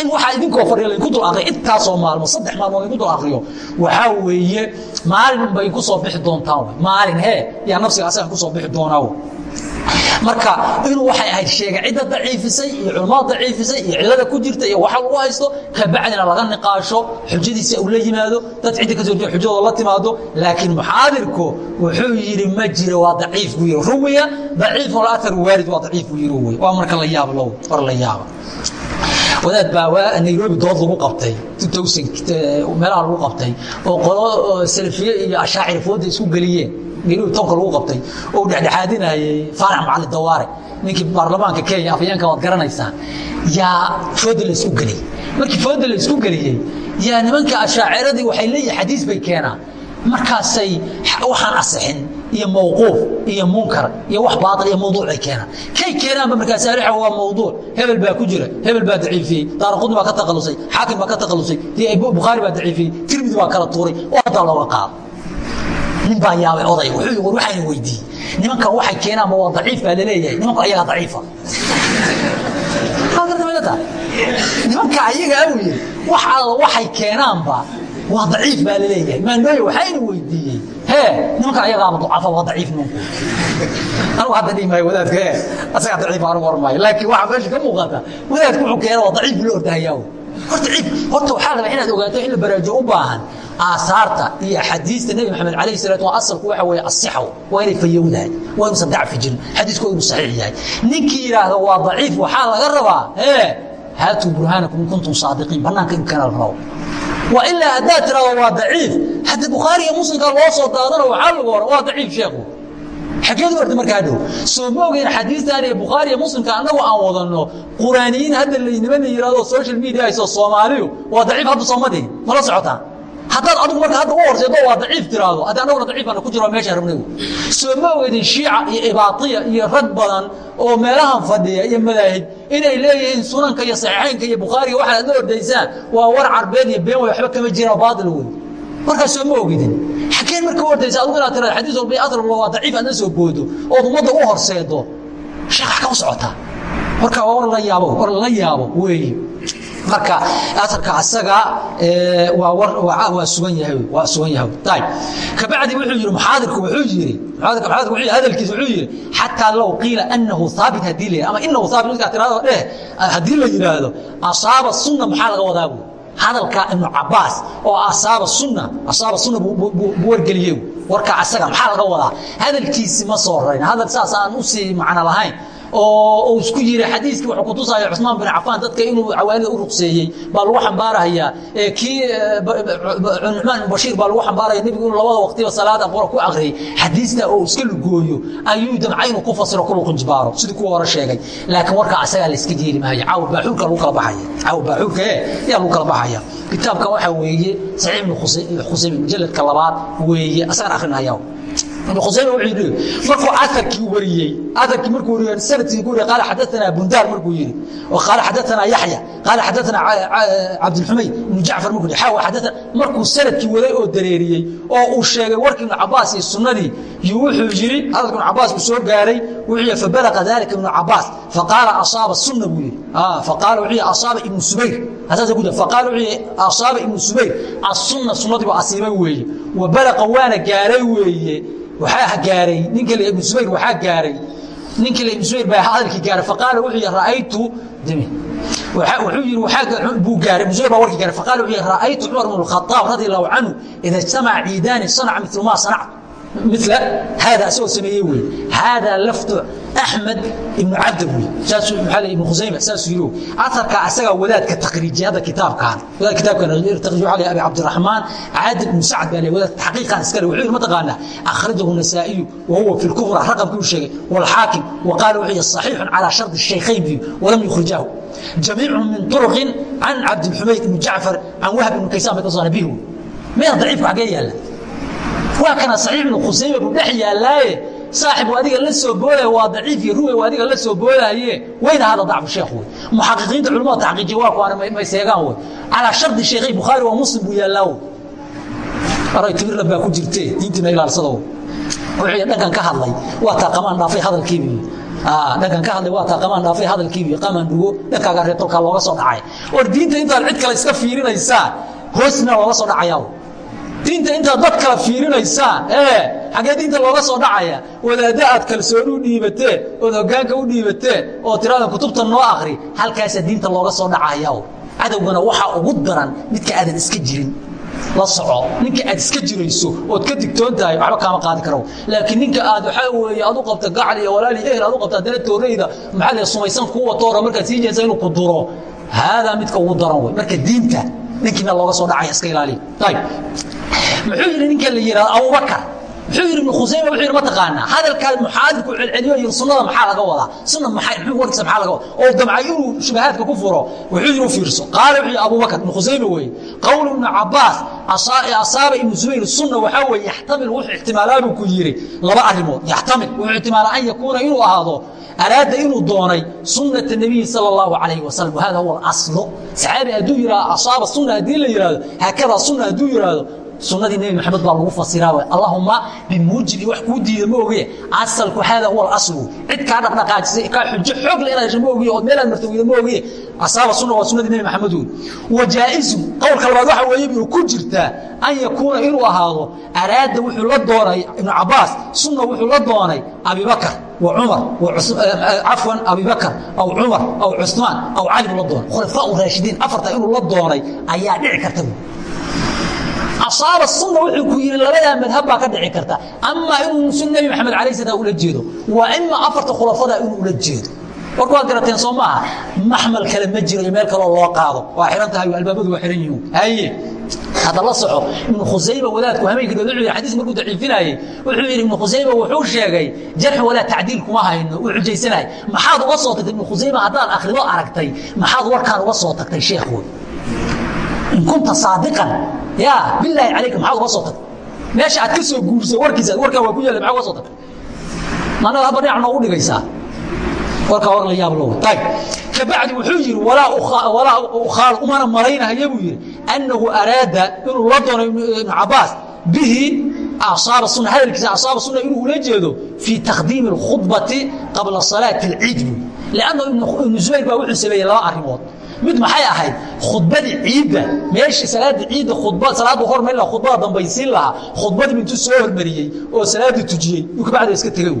In waxaa idinkoo fadhiya laydinku dul akriyo intaasoo maalmo saddex maalmood laydinku dul akriyo waxaa weeye maalin unbay ku soo bixi doontaan maalin hee yaa nafsiga asagan ku soo bixi doonaa marka inuu waxay ahayd sheega cidda daciifisay iyo culimmada daciifisay iyo cilada ku jirta iyo waxa lagu haysto kabacdina laga niqaasho xujadiisa uu la yimaado dad cidda ka soo jeeda xujadooda la timaado laakiin muxaadirku wuxuu yidhi ma jiro waa daciif buu yidhi. Ruwiya daciif walathar waarid waa daciif buu yidhi wey waa marka la yaabo low war la yaaba wadaad baa nairobi dood lagu qabtay meelaha lagu qabtay oo qolo salafiye iyo ashaacir fooda isku geliyeen nairobi toonka lagu qabtay oo uu dhexdhexaadinayay faanax macali dawaare. Ninkii baarlamaanka kenya afayeenka waad garanaysaa. Yaa fooda la isku geliyey markii fooda la isku geliyey yaa nimanka ashaaciradii waxay leeyihiin xadiis bay keenaan. Markaasay waxaan asixin iyo mawquuf iyo munkar iyo wax baail iyo mawduuc ay keenaan. Kay keenaanba markaas arixa waa mawduuc. Hebel baa ku jira hebel baa daciifiyey. Daaraqudni baa ka taqalusay xaakim baa ka taqalusay bukhaari baa daciifiyey tirmidi baa kala tuuray. Oo haddaa looga qaado nin baa yaabay oday. Wuxuu war waxayna weydiiyey. Nimankan waxay keenaan ma waa daciif baa la leeyahay nimanku ayagaa daciifa. Nimanka ayaga yidhi wax alla waxay keenaanba waa daciif baa la leeyahay maandooye waxayna weydiiyey. Hee nimanka ayagaaba ducafa waa daciif nimanku anugu hadda dhihi maayo wadaadka ee asagaa daciif anugu war maayo laakiin waxaa meesha ka muuqata wadaadku wuxuu keena waa daciif la ordahayaa. Horta ciib horta waxaa rabaa inaad ogaato in la baraajo u baahan aasaarta iyo axaadiista nebi maxamed calayhi salatu wa asalku waxa weeye asixaw waa inay fayowdahay waa inuusan dacfi jirin xadiisku inuu saxiix yahay. Ninkii yidhaahda waa daciif waxaa laga rabaa hee haatuu burhaanakum in kuntum saadiqiin bannaanka in kana la rabo waa ilaa haddaad tirahdo waa daciif. Hadda bukhaari iyo muslimka loo soo daadano waxaa lagu hora waa daciif sheekhu. Xageedu warta markaa dhow. Soo ma ogeyn xadiistan iyo bukhaari iyo muslimka annagu aan wadanno? Quraaniyiin hadda laynima la yidhahdo social media hayso soomaaliyu waa daciif hadda sooma dhihin mala socotaan haddaad adigu marka hadda u horseedo waa daciif tiraahdo hadda annaguna daciif baana ku jiro meesha rabnagu soo ma ogeydin shiica iyo ibaatiya iyo rag badan oo meelahan fadhiya iyo madaahib inay leeyihiin sunanka iyo saxiixaynka iyo bukhaariga. Waxaad adla ordaysaan waa war carbeed iyo been way waxba kama jiraan baatil wey markaas soo ma ogidin. Xageen marka u ordaysa adigu inaad tirahdo xadiis walba iyo asal walba waa daciif aadna soo boodo ood ummadda u horseedo sheekha ka u socotaa marka war la yaabo war la yaabo weeye marka asalka asaga waa sugan yahay kabacdi wuxuu yiri muxaadirka muxaadirku wuxuu hadalkiisa wuxuu yiri hatta law qila annahu thabit haddii ama innahu thabit iska tirado dheh haddii la yiraahdo asaaba sunna maxaa laga wadaa buu? Hadalka ibnu cabaas oo asaaba sunna asaaba sunna buu wargeliyey warka asaga maxaa laga wadaa? Hadalkiisi ma soo rarin hadal saas aan u sii macno lahayn oo isku yiri xadiiskii wuxuu ku tusaya cusmaan bin cafaan dadka inuu cawaalida u ruqseeyey baa lagu xambaarahayaa kii nucmaan bin bashiir baa lagu xambaaraya nebigu inuu labada waqtiba salaada qura ku akhriyey xadiista oo iska lugooyo ayuu damca inuu ku fasiro ku luqinjibaaro sidii kuwa hore sheegay laakiin warka asagaa la iska jeeli maayo caawa baaxuurka lagu kala baxaya caawa baaxuurka ee yaa lagu kala baxaya. Kitaabkan waxaa weeye saxiix ibnu khusaymi mujalladka labaad weeye asagaan akhrinaya markuu aarkii wariyey aarkii markuu wariyey sannadkii ku wariyey qaala xadathana bundaar markuu yidhi oo qaala xadathana yaxya qaala xadathana cabdilxumayd ibnu jacfar markuu yidhi xawa xadathana markuu sannadkii waday oo dareeriyey oo uu sheegay warkii ibnu cabaas iyo sunnadii iyo wuxuu yidhi hadalka ibnu cabaas uu soo gaaray wuxuu fabalaqa dalika ibnu cabaas faqaala asaaba sunna buu yidhi. Faqaala wuxuu asaaba ibnu subayr. Asaasa ku jira. Faqaala wuxuu asaaba ibnu subayr asunna sunnadii buu asiibay weeye wa balaqa waana gaaray weeye waxaa gaaray ninkii la ibnu subayr waxaa gaaray. Ninkii la ibnu subayr baa hadalkii gaaray faqaala wuxuu yidhi ra'aytu dimi. Wuxuu yidhi waxaa buu gaaray. Ibnu subayr baa warkii gaaray faqaala wuxuu yidhi ra'aytu cumar bnu lkhataab radi allahu canhu ida ijtamaca ciidaani sanaca mitlu maa sanactu mil haada asagoo sameeye wey haadaa lafdu axmed ibnu cabda wey saasuu maal ibnu khusayma saasuu yiro aarkaa asagaa wadaadka taqriijiyay hadda kitaabkaan wadaad kitaabkan waxa abi cabdiraxmaan caadi ibnu sacd baa le wadaad xaqiiqan iskale wuxuu yiri mataqaanaa akhrajahu nasaa'iyu wa huwa fi lkufra raqamkuu sheegay walxaakim wa qaala wuxuu yihi saxiixun calaa shardi shaykhayn biyu walam yukhrijaahu. Jamiicu min turuqin can cabdilxumayd ibnu jacfar can wahab ibnu kaysaan bay ka soona bihi wey meel daciifku xagee yaalla waa kana saxiix ibnu khusayme buu dhex yaallaaye saaxib waa adiga la soo boodaya waa daciif iyo ruwe waa adiga la soo boodaaye wayna hada dacfu sheekh wey muxaqiqiinta culimada taxqiijiya waa kuwaana may seegaan wey calaa shardi sheekhay bukhaari waa muslim buu yaallaa wey aray timirla baa ku jirte diintiina ilaalsada wuxuu dhankan ka hadlay waa taa qamaan dhaafay hadalkiibi dhankan ka hadlay waa taa qamaan dhaafay hadalkiibi qamaan dhugo dhankaaga reetolkaa looga soo dhacay. War diinta intaad cid kale iska fiirinaysaa hoosna looga soo dhacayaa diinta intaad dad kala fiirinaysaan ee xaggee diinta looga soo dhacaya wadaadda aad kalsooni u dhiibateen ood hoggaanka u dhiibateen oo tiraada kutubta noo akri halkaasaa diinta looga soo dhacaya cadowgana waxaa ugu daran midka aadan iska jirin. La soco ninka aad iska jirayso ood ka digtoon tahay waxba kaama qaadi karo. Laakiin ninka aad waxaa weeye aad u qabta gacal iyo walaal iyo ehel aad u qabta haddana tooreyda maxaa la sumaysan kuwa toora markaad sii jeedsa inuu ku duro. Haadaa midka ugu daran wey marka diinta ninkiina looga soo dhacaya iska ilaaliya ayib muxuu yidhi ninka la yidhahdo abubakar? Muxuu yidhi ibnu khusayma wuxuu yidhi mataqaanaa hadalkaas muxaadibku celceliyo yidhi sunnada maxaa laga wadaa? Sunna maxay muxuu warkiisa maxaa laga wadaa? Oo damcay inuu shubahaadka ku furo. Wuxuu yidhi u fiirso. Qaala wuxuu yidhi abubakar ibnu khusayma weeye. Qowlu ibnu cabaas asaaba ibnu zubayr sunna waxaa weeye yaxtamil wuxuu ixtimaalaa buu ku yidhi. Laba arrimood yaxtamil wuxuu ixtimaalaa an yakuuna inuu ahaado araada inuu doonay sunata nabiyi sal اllahu alayh wasalam wahada huwa aslu saxaabi hadduu yihahdo asaaba sunna haddii la yihahdo haakadaa sunna hadduu yihahdo sunadii nebi maxamed baa lagu fasira w allahuma bimuujibi wax kuu diida ma oge. Asalku hada huwa aslu cid kaa dhaqdhaqaajisay kaa xujo xoog le inaad hesho ma ogiye ood meelaad marto weyda ma ogiye asaaba sunna waa sunadii nebi maxamed wey wa jaa'izu qowlka labaad waxa weeye inuu ku jirtaa an yakuuna inuu ahaado araada wuxuu la doonay ibnu cabaas sunna wuxuu la doonay abibakar wa cumar cafwan abibakar aw cumar aw cusmaan aw cali buu la doonay. Khulafaa raashidiin afarta inuu la doonay ayaa dhici karta bu asaaba sunna wuxuu ku yidhi labadaa madhab baa ka dhici karta amaa inuu sun nebi maxamed alayh salam ula jeedo waa ima afarta khulafada inuu ula jeedo warka waad garateen soo maaha maxmal kale ma jiro meel kaloo loo qaado waa xihan tahay albaabadu waa xihan yihiin haye hadda la soco ibnu khusayma wadaadku hameenkii wuxuu xadiis markuu daciifinayey wuxuu yidhi ibnu khusayma wuxuu sheegay jarx walaa tacdiil kuma hayno uu xujaysanay maxaad uga soo tagtay ibnu khusayma haddaad akhrido aragtay maxaad warkaan uga soo tagtay sheekh wey in kunta saadiqan ya bilaahi calayka maxaad uga soo tagtay meesha aad ka soo guursay warkiisa warkaa waa ku yaalla maxaa uga soo tagtay manada hadba dhinac noogu dhigaysaa warkaa war la yaab low ayb kabacdi wuxuu yidhi walaa ukhaal umana malaynahaya buu yidhi annahu araada inuu la doono ibnu cabaas bihi asaaba sunna hadalkiisa asaaba sunna inuu ula jeedo fii taqdiimi اlkhudbati qabla salaati اlciid buu lanno ibnu zubayr baa wuxuu sameeyey mid maxay ahayd? Khudbadii ciidda. Meeshii salaada ciidda khudba salaada hormarin laha khudbada dambaysiin lahaa. Khudbadii intuu soo hormariyey oo salaadii tujiyey. Yuu kabacda iska tegey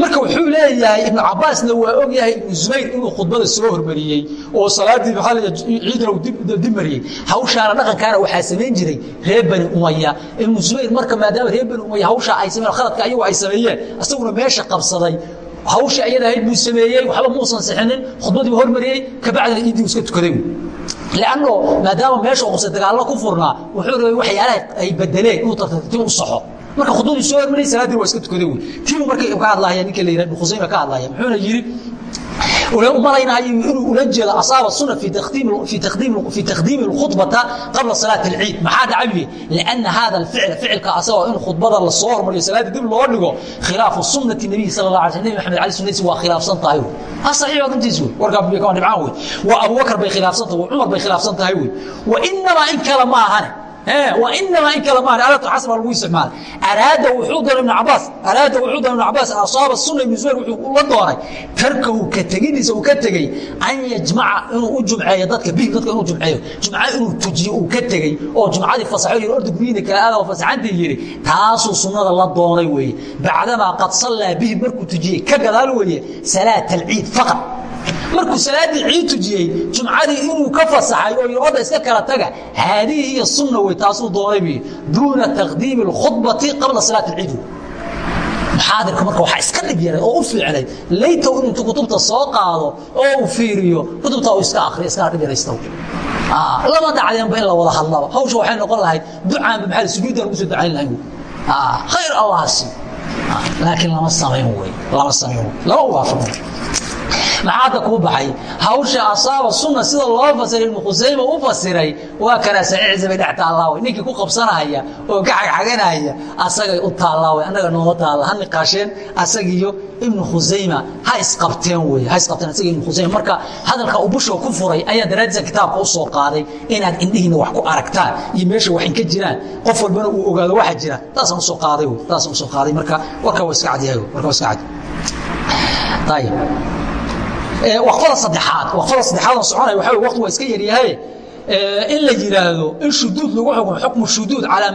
marka wuxuu leeyahay ibnu cabaasna waa og yahay ibnu zubayr inuu khudbada soo hormariyey oo salaadii ciidna uu dib mariyey. Hawshaana dhaqankaana waxaa samayn jiray reer bani umaya ibnu zubayr marka maadaama reer bani umaya hawshaa ay sameen khaladka ayagu ay sameeyeen isaguna meesha qabsaday hawshii ayada ahayd buu sameeyey waxba muusan sixinin khudbadii buu hormariyey kabacdina iidii iska tukaday lanno maadaama meesha uqsa dagaallo ku furnaa wuxuu rabay waxyaalaha ay bedeleen inuu tartartiib u saxo. Marka khudbadii soo hormariyey salaaddii waa iska tukaday wey tiibu marka ka hadlaya ninka la yidhah ibnu khusayma ka hadlaya muxuuna yidhi umalaynayo inuu ula jeedo asaaba suna fi taqdiimi اkhudbata qabla salaaة اlciid maxaa dhacabiye lأna hada اficl ficilka asagoo in khudbada lasoo hormariyo salaada dib loo dhigo khilaafu sunati nabiy sal la ala nbi maxamed ali sunadiisi waa khilaafsan tahay ha saxiix waa runtiis wey warkaa kama dhibcaan wey waa abubakar bay khilaafsan tahay waa cumar bay khilaafsan tahay wey wa inamaa in kale ma ahane inamaa in kale ma aradtu xasba lagu isticmaala araada wuxuu doonay ibn cabaas araada wuxuu doonay ibn cabaas asaaba sunna ibn zubayr wuxuu la doonay. Tarkahu ka teginiisa uu ka tegey an yajmaca inuu u jumceeyo dadka bihim dadka inuu jumceeyo. Jumca inuu tujiyo uu ka tegey oo jumcadii fasaxo yiri orda guryihiina kala aada oo fasaxanta yiri taasuu sunnada la doonay weeye. Bacdamaa qad sallaa bihim markuu tujiyey ka gadaal weeye salaata alciid faqad markuu salaaddii ciid tujiyey jumcadii inuu ka fasaxay oo odda iska kala taga haadihi hiya sunna wey taasuu doonay buyi duuna taqdiimi اlkhudbati qabla salaati اlciid muxaadirka marka waxaa iska dhib yaray oo u fiicnay laytow inuu intu kutubta soo qaado oo uu fiiriyo kutubta uu iska akriyo iskana dhib yaraystow lama dhacdeenba in la wada hadlaba. Hawsha waxay noqon lahayd ducaanba maxaa sujuuddan ugu soo ducayn lahayn? Khayr allahasi laakiin lama samayn wey lama samayn wey lama waafaqo maxaa hadda kuu baxay. Hawsha asaaba sunna sida loo fasiray ibnu khusayma u fasiray waa kana saxiixisa bay dhex taallaa wey ninkii ku qabsanaya oo ka xagxaganaya asagay u taallaa wey annaga nooma taalla. Ha niqaasheen asagiyo ibnu khusayma. Ha isqabteen wey ha isqabteen asaga ibnu khusayma. Marka hadalka uu busho ku furay ayaa daraadiisa kitaabka u soo qaaday inaad indhihiina wax ku aragtaan iyo meesha wax inka jiraan. Qof walbana uu ogaado waxa jira. Taasaan u soo qaaday wey taasaan u soo qaaday. Marka warka waa iska cadyahay warka waa iska cad. Ayib waqfada saddexaad waqfada saddexaad oo soconaya waxa wey waqti waa iska yaryahay in la yidhaahdo in shuduud lagu xukumo xukmu shuduud calaa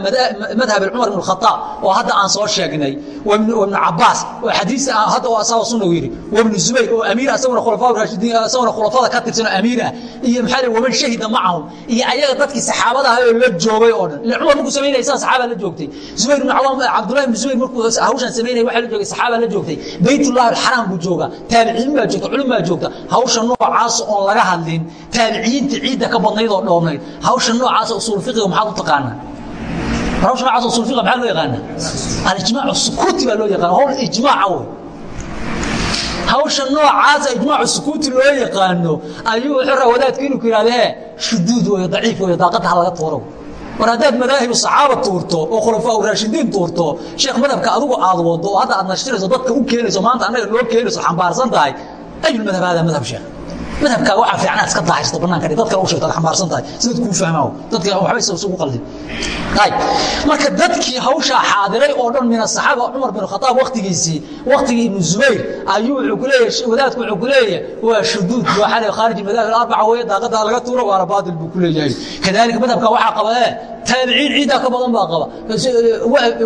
madhab cumar ibn khaaab oo hadda aan soo sheegnay. Ibnu cabaas oo xadiis hadda oo asaaba sunna yidhi. Wabnu zubayr oo amiir asaguna khulafaa raashidiin asaguna khulafada ka tirsan oo amiir ah. Iyo maxaa waman shahida macahum iyo ayaga dadkii saxaabada ahaa oo la joogay oo dhan. Ile cumar markuu samaynaya isaga saxaaba la joogtay. Zubayr ibn cawaam cabdullahi ibn zubayr markuu hawshan samaynaya waxaa la joogay saxaaba la joogtay. Baytullah alxaraam buu jooga taabiciin baa joogta culum baa joogta. Hawsha noocaas oon laga hadlin taabiciyiinta ciidda ka badnayd oo dhoobnayd. Hawsha noocaasa usuul fiqiga maxaad u taqaanaa hawsha noocaas usuul fiqiga maxaa loo yaqaanaa alijmaac sukuuti baa loo yaqaana. Hawl ijmaaca wey hawsha noocaasa ijmaacu sukuuti loo yaqaano ayuu wuxuu raa wadaadku inuu ku yidhahdo he shuduud weyo daciif weyo daaqadda ha laga tuuro. War haddaad madaahibu saxaaba tuurto oo khulafaa raashidiin tuurto sheekh madhabka adigu aad wado oo hadda aad nashtirayso dadka u keenayso maanta annaga loo keenayso xambaarsan tahay ayul madhab hada madhab sheekh madhabkaaga waxaa fiicnaa iska daahirto banaanka dhig dadkana u sheegto ad xambaarsan tahay. Sidad kuu fahmaa dadka waxba isugu qaldin ayb marka dadkii hawshaa xaadiray oo dhan min asaxaaba cumar bin khataab waktigiisii waktigii ibnu zubayr ayuu wuxuu ku leeyahay wadaadku wuxuu ku leeyahay waa shuduud waxaa leeyahay khaarij madahib alarbaca weeye daaqada laga tuuro waana baatil buu ku leeyahay. Kadalika madhabka waxaa qaba ee taabiciin ciidaa ka badan baa qaba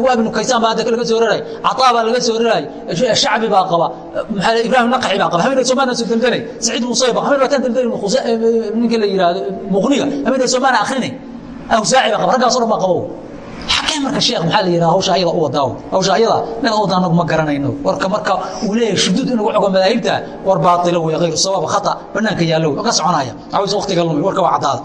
waa ibnu kaysaan baa hadda laga soo raray cataa baa laga soo raray shacbi baa qaba maxaa ibrahim naqaxi baa qaba hamid somaana soo daldanay saciid musayba hamid waa tan daldanay ninka la yiraahdo muqniga hamid somaana akhrinay awsaaci baa qaba raggaas oo dhan baa qabo xaqee marka sheekh maxaa la yidhaha hawsha ayada u wadaa hawsha ayada meel wada anagu ma garanayno. Warka marka uu leeyahay shuduud in lagu xogo madaahibta war baatilo wey hayru sawaab khata banaanka yaallo ka soconaya. Awis waqtiga lumi warka waa cadaada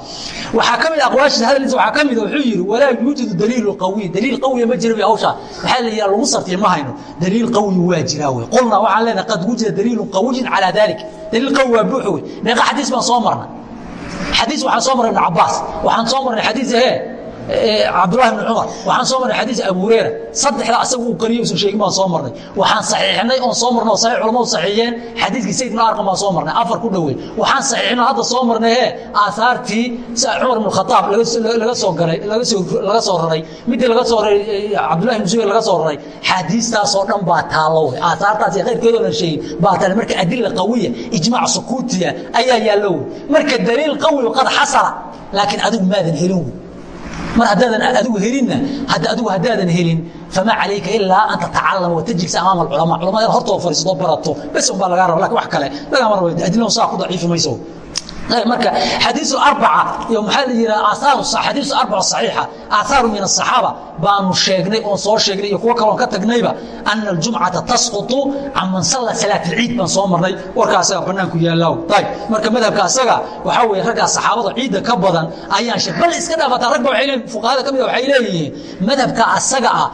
waxaa ka mid ah aqwaashiisa hadalkiisa waxaa ka mid ah wuxuu yidhi walaa yuujidu daliilu qawiy daliil qawiya ma jira hawsha. Maxaa la yidhaha lagu sartiya ma hayno. Daliil qawi waa jiraa wey qulna waxaan leenahay qad wujida daliilun qawiyin calaa dalik daliil qawi waa buuxo wey meeqa xadiis baan soo marnay. Xadiis waxaan soo marnay ibnu cabaas waxaan soo marnay xadiis ahee cabdulahi bn cumar waxaan soo marnay xadiis abu hureyra saddexda asaga uu qariyo usan sheegin baan soo marnay. Waxaan saxiixnay oon soo marnay oo saxiix culamadu saxiixiyeen. Xadiiskii sayd ibn arqam baan soo marnay. Afar ku dhoweyn waxaan saxiixnay hadda soo marnay he aahaartii cumar ibn khataab laga soo galay laga soo laga soo raray. Midii laga soo raray cabdullahi ibn zubayr laga soo raray. Xadiistaasoo dhan baa taallo wey aahaartaas iyo khayrkeedoo dhan sheegin baa taale marka adilla qawiya ijmaac sukuutiya ayaa yaallo wey marka daliil qawi qad xasala laakiin adigu maadan helin wey mar haddaadan adigu helinna hadda adigu haddaadan helin famaa calayka ilaa an tatacalama watajigsa amaama alculamaa culamada hortoo fariisato barato bes un baa lagaa raba laakiin wax kale lagama rabo adillahu saa ku daciifi mayso marka xadiiu arbaca iyo maxaa la yidhaha aaaru xadiisu arbaca saxiixa aahaaru min asaxaaba baanu sheegnay oon soo sheegnay iyo kuwo kaloon ka tagnayba ana aljumcata tasqutu can man salla salaat alciid baan soo marnay warkaa asaga bannaanku yaallaaw ayb marka madhabka asaga waxaa weeye raggaa saxaabada ciidda ka badan ayaan sheeg bal iska dhaafataa ragba fuqahada ka mida waxay leeyihiin madhabka asaga ah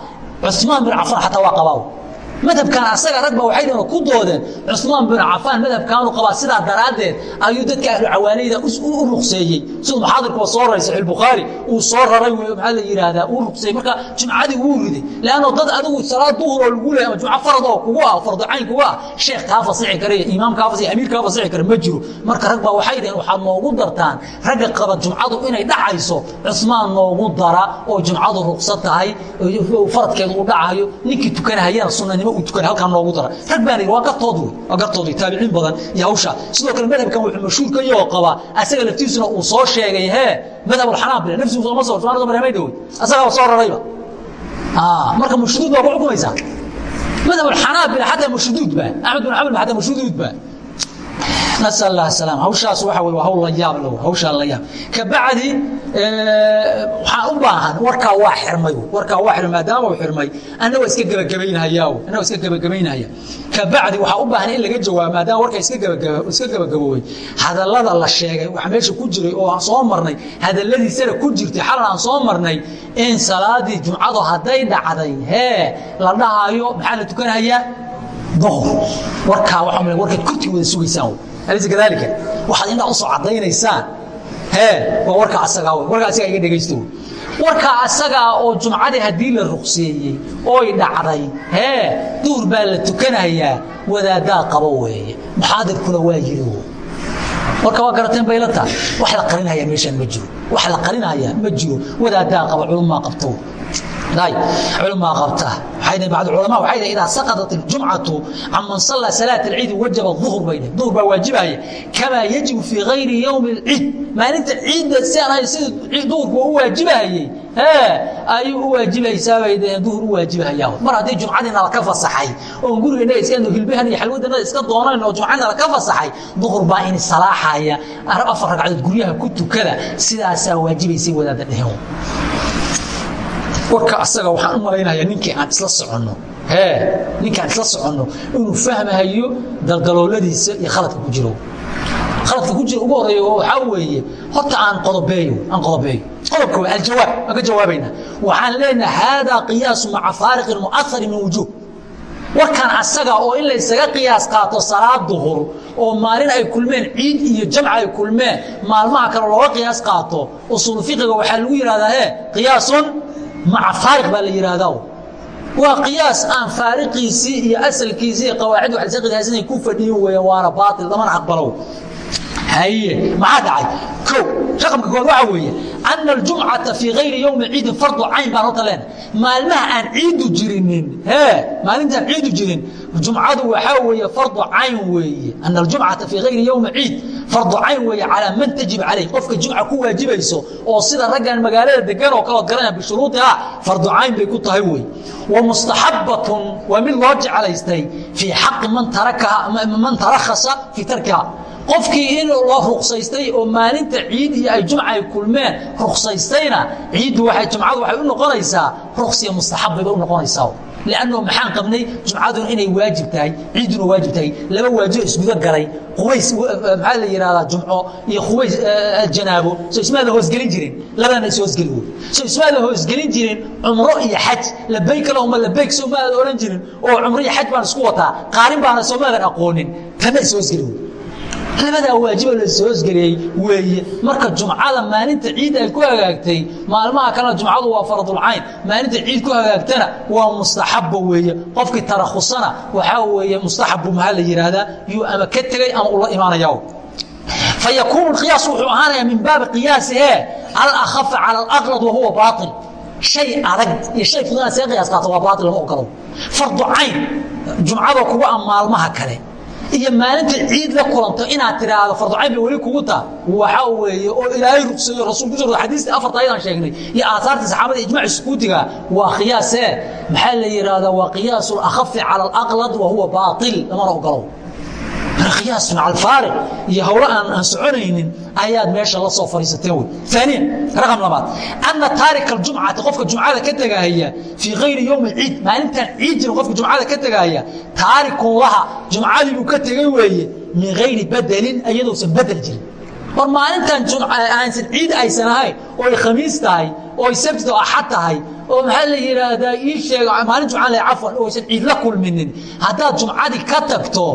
cusmaan bin cafaan xataa waa qabaaw madhabkan asaga ragba waxay dhn ku doodeen cusmaan bin cafaan madhabkaanu qabaa sidaa daraaddeed ayuu dadka ahlu cawaanayda u ruqseeyey. Siduu maxaadirkuba soo raray saxiix bukhaari uu soo raray maxaa la yidhaahdaa uu ruqseeyey. Marka jumcadii wuu riday. Leanno dad adigu salaad duhur oo lagu leey ama jumco farad oo kugu ah fardu cayn kugu ah sheekh kaa fasixi kara iyo imaam kaa fasixi amiir kaa fasixi kara ma jiro. Marka rag baa waxay dhaheen waxaad noogu dartaan ragga qaba jumcadu inay dhacayso cusmaan noogu dara oo jumcadu ruqsad tahay faradkeedu u dhacayo ninkii tukanahayana sunnanimo halkaa noogu dara. Rag baan waa gartood waa gartood taabiciin badan iyo hawsha. Sidoo kale madhabkan wuxuu mashhuur ka yahoo qaba asaga laftiisuna uu soo sheegay hee madhab alxanaabila nafsigu sooma soo sumaanada marhamay dhawey asagaa soo rarayba. Marka mashduud baa ku xukumaysaa. Madhab alxanaabila xataa mashduud ba axmed bin xambal xataa mashduud ba nasal allah salaam hawshaas waxa wey waa hawl la yaab low hawshaa la yaab kabacdi waxaan u baahan warkaa waa xirmay warkaa waa xirmay maadaama uu xirmay anna waa iska gebagabaynahayaaw anna waa iska gebagabaynahaya kabacdi waxaa u baahan in laga jawaabo maadaama warkaa iska gebagaba iska gebagaboobay hadallada la sheegay waxa meesha ku jiray oo aan soo marnay hadalladiisana ku jirtay xalan aan soo marnay in salaadii jumcadu hadday dhacday hee la dhahayo maxaa la tukanahayaa duhur warkaa waa warkaad kurtii wada sugaysaan alaysa kadalika waxaad indhaa u soo caddaynaysaan hee waa warka asagaa wey warka asagaa iga dhegaysto wey warka asagaa oo jumcadii haddii la ruqseeyey ooy dhacday hee duhur baa la tukanayaa wadaaddaa qabo weeye. Muxaadirkuna waa yiri warka waa garateen bayla tahay. Wax la qarinaya meeshaan ma jiro. Wax la qarinaya ma jiro. Wadaaddaa qaba culummaa qabto culmaa qabta bad culama waxay dhaheen idaa saqadat iljumcatu can man sallaa salaat alciidi wajaba duhur bay dhaheen duhur baa waajibaya kamaa yajibu fii gayri yowmi alciid. Maalinta ciidda si aan ahayn sida duhurku u waajibahayey ayuu u waajibaysaa bay dhaheen duhur u waajibahayaa. Mar haddii jumcadiina laka fasaxay oon gurigeena iska hilbahan iyo xalwadana iska doonayn oo jumcadina laka fasaxay duhur baa in salaaxaya afar ragcadood guryaha ku tukada sidaasaa waajibaysay wadaada dheheen warka asaga waxaan u malaynayaa ninkii aan isla soconno. Hee ninkii aan isla soconno inuu fahmahayo daldalooladiisa iyo khaladka ku jiro. Khaladka ku jiro ugu horreeya waxaa weeye horta aan qodobeeyo aan qodobeeyo. Qodobka waa aljawaab aan ka jawaabaynaa. Waxaan leenahay haadaa qiyaasu maca faariqin mu'ahari min wujuuh. Warkan asaga oo in la ysaga qiyaas qaato salaad duhur oo maalin ay kulmeen ciid iyo jamc ay kulmeen maalmaha kale looga qiyaas qaato usuul fiqiga waxaa lagu yidhahdaa he qiyaasun maca faariq baa la yidhaahdaa waa qiyaas aan faariqiisii iyo asalkiisii iyo qawaacid wax laysa qiyaasanay ku fadhiyin weeyaan waana baatil lamana aqbalow haye maxaa dhacay? Kow raqamka kood waxaa weeye ana aljumcata fii gayri yowmi ciidin fardu cayn baan horta leenahay maalmaha aan ciidu jirinin hee maalintaan ciidu jirin jumcadu waxaa weeye fardu cayn weeye. Ana aljumcata fii gayri yowmi ciid fardu cayn weeye calaa man tajib calayh qofka jumca ku waajibayso oo sida raggan magaalada degan oo kaleod garanaya bishuruudiha fardu cayn bay ku tahay wey wa mustaxabbatun waa mid loo jeclaystay fii xaqi man tarakaha man tarakhasa fii tarkiha qofkii in loo ruqsaystay oo maalinta ciid iyo ay jumca ay kulmeen ruqsaystayna ciiddu waay jumcadu waxay u noqonaysaa ruqsiya mustaxab bayba u noqonaysaa. Lanno maxaan qabnay? Jumcaduna inay waajib tahay ciidduna waajib tahay. Laba waajibo isguda galay qubays maxaa la yidhahdaa jumco iyo qubays janaabo soo ismaada hoosgelin jirin labadana is hoosgeli wey soo ismaada hoosgelin jirin cumro iyo xaj. Labayk lahuma labayk soo maadan odhan jirin oo cumro iyo xaj baan isku wataa. Qaarin baana soo maadan aqoonin. Tana is hoosgeli wey labadaa waajibo la soosgeliyey weeye. Marka jumcada maalinta ciid ay ku hagaagtay maalmaha kalena jumcadu waa faradulcayn maalinta ciid ku hagaagtana waa mustaxabba weeye. Qofkii tarakhusana waxaa weeye mustaxabbu maxaa la yidhaahdaa yuu ama ka tegay ama ula imaanaya fayakuunu qiyaas wuxuu ahaanayaa min baabi qiyaasi ee alakhafa cala alaqlad wahuwa baail shay adag iyo shay fududaan see qiyaas qaato waa baail lama ogolo fardu cayn jumcada kuga a maalmaha kale iyo maalinta ciid la kulanto inaad tidhaahdo farducayn bay weli kugu taa. Waxa weeye oo ilaahay rugsayo rasuul ku soo xadiistii afarta ayadaan sheegnay. Iyo aasaartii saxaabada ijmaaci sukuutiga waa qiyaasee maxaa la yidhaahdaa waa qiyaasu akhafi cala alaqlad wa huwa baatil lamana ogolow marka qiyaas maca alfaariq iyo howlo aan aan soconaynin ayaad meesha la soo fadhiisateen wey aaniya raqam labaad. Ana taarika aljumcati qofka jumcada ka tegahaya fii kayri yowmi ciid maalintaan ciid jirin qofka jumcada ka tegahaya taarikun laha jumcadii buu ka tegay weeye min gayri bedelin iyadousan bedel jirin. War maalintan aansan ciid aysan ahayn oo ay khamiis tahay oo ay sabtida oo axad tahay oo maxaa la yidhaahdaa ii sheega maalin jumcaan leh cafwan oo aysan ciid la kulminin. Haddaad jumcadii ka tagto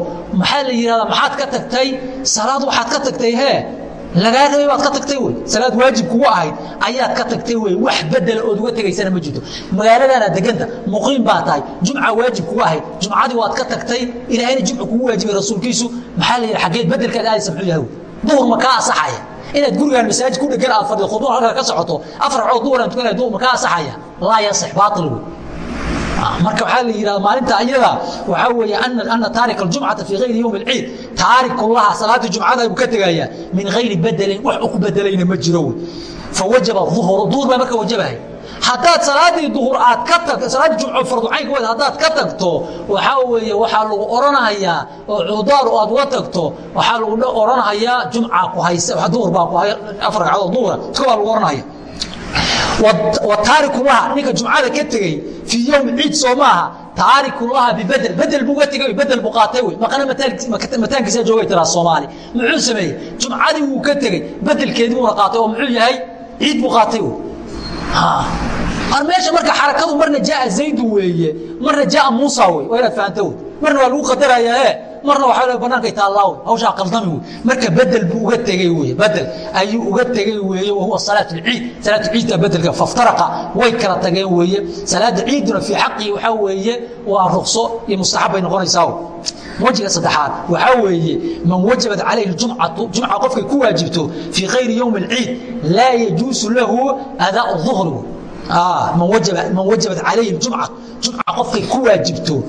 maxaa la yidhahdaa maxaad ka tagtay? Salaad waxaad ka tagtay hee lagaa rabay baad ka tagtay wey. Salaad waajib kugu ahayd ayaad ka tagtay wey. Wax bedela ood uga tegaysana ma jirto. Magaaladaana deganta muqiim baa tahay. Jumca waajib kugu ahayd. Jumcadii waad ka tagtay ilaahayna jumcu kugu waajibay rasuulkiisu. Maxaa la yidhi xaggeed bedelkaad aadaysa muxuu yahay duhur ma kaa asaxaya inaad gurigaan masaajid ku dhegan aad fadhido khudbada halkaa ka socoto afar ragcood duhuraan tukanaya duhur ma kaa asaxaya laa yasix baatil wey marka waxaa la yidhahda maalinta ayada waxaa weeye ana taarika aljumcata fii gayri yowmi alciid. Taariku laha salaadii jumcada buu ka tegaya min gayri bedelin wax u ku bedelayna ma jiro. Wey fawajaba duhur duhur baa marka wajabahay haddaad salaadii duhur aad ka tag salaadii jumco farducaynka wed haddaad ka tagto waxaa weeye waxaa lagu odhanahayaa oo cudaar aad uga tagto waxaa lagu odhanahayaa jumca ku haysa duhur baa ku haya afar ragcadood duhura iska baa lagu odhanaya wataariku laha ninka jumcada ka tegey fii yowmi ciid soo maaha taariku laha bibedel bedel buu ga tegey bedel buu qaatay wey maqana mataankiisa joogay tiraa soomaali. Muxuu sameeyey? Jumcadii wuu ka tegey bedelkeedii buuna qaatay oo muxuu yahay? Ciid buu qaatay wey meesha marka xarakadu marna jaaa zaydu weeye marna jaaa muusa wey waa inaad fahanto marna waa lagu qadarayaa marna waxaa banaanka taallaa wey hawshaa qaldami wey marka bedel buu uga tegey wey bedel ayuu uga tegey weeye wahuwa salaat lciid salaat ciidta bedelka faftaraqa way kala tageen weeye. Salaada ciiduna fii xaqii waxaa weeye waa rukso iyo mustaxab bay noqonaysaa wajiga saddexaad waxaa weeye man wajabat calayhi jumcatu jumca qofkay ku waajibto fii kayri yowmi alciid laa yajuusu lahu adaau duhri man wajabat calayhi jumca jumca qofkay ku waajibto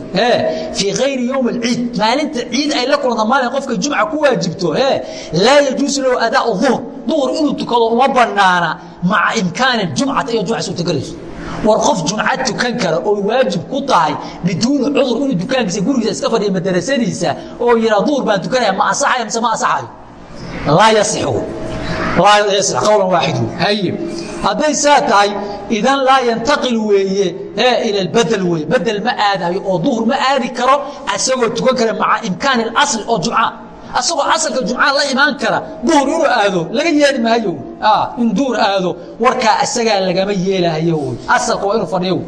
fii kayri yowmi alciid maalinta ciid ay la kulanta maalin qofkay jumca ku waajibto laa yajuusu lahu adaau duhr duhur inuu tukado uma banaana maca imkaani jumcata iyo jumca suurtagelayso war qof jumca tukan kara oo waajib ku tahay biduuni cudur inuu dukaankiisa gurigiisa iska fadhiya madarasadiisa oo yihaa duhur baan tukanaya ma asaxaya mise ma asaxayo laa yasixu laa yasix qowlan waaxid. Haye. Hadday saa tahay idan laa yantaqil weeye ila badel weye bedel ma aadayo oo duhur ma aadi karo asagoo tukan kara maca imkaani اasli oo jumca. Asagoo asalka jumca la imaan kara duhur inuu aado laga yeeli maayo. In duhur aado warkaa asagaa lagama yeelahayo wy asalka waa inuu fadhiyo.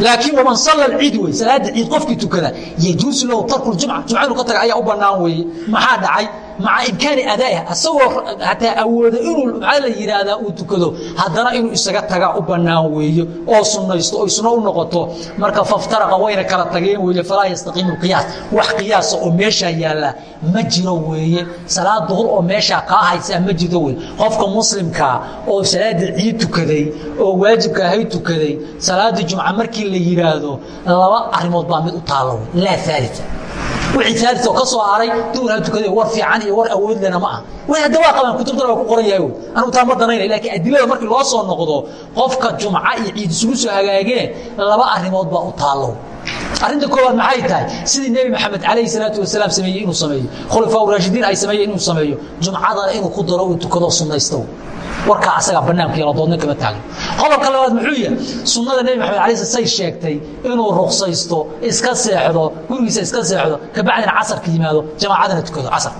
Laakiin waman salla ciid wey salaada ciid qofkii tukada yajuusu lahu tarku jumca. Jumca inuu ka taga ayaa u banaan weeye. Maxaa dhacay maca imkaani adaa'iha asagoo hataa awooda inuu maxaa la yidhaahdaa uu tukado haddana inuu isaga tagaa u bannaan weeye oo sunnaysto oy sunno u noqoto marka faftaraqa wayna kala tageen weeye falaa yastaqiimu qiyaas wax qiyaasa oo meeshaa yaalla ma jiro weeye. Salaad duhur oo meeshaa kaa haysaa ma jirto weye qofka muslimkaa oo salaada ciid tukaday oo waajibka ahay tukaday salaadii jumca markii la yidhaahdo laba arrimood baa mid u taalla laa aalita wixii aalis oo ka soo haray duhur ha tukade war fiican iyo war awood lena ma ah way hadda waa qabaan kutubtana waa ku qoran yahay. Anigu taa ma danaynay laakiin adilada markii loo soo noqdo qofka jumca iyo ciid isugu soo hagaageen laba arrimood baa u taallo. Arrinta koowaad maxay tahay? Sidii nebi maxamed calayhi salaatu wasalaam sameeyey inuu sameeyo. Khulafaa raashidiin ay sameeyeen inuu sameeyo. Jumcadana inuu ku daro uu tukado sunnaysto warkaa asagaa banaanka yala doodna kama taagno qodobka labaad muxuu yahay sunnada nebi maxamed alay sl say sheegtay inuu ruksaysto iska seexdo gurigiisa iska seexdo kabacdina casarka yimaado jamaacadana tukado casar.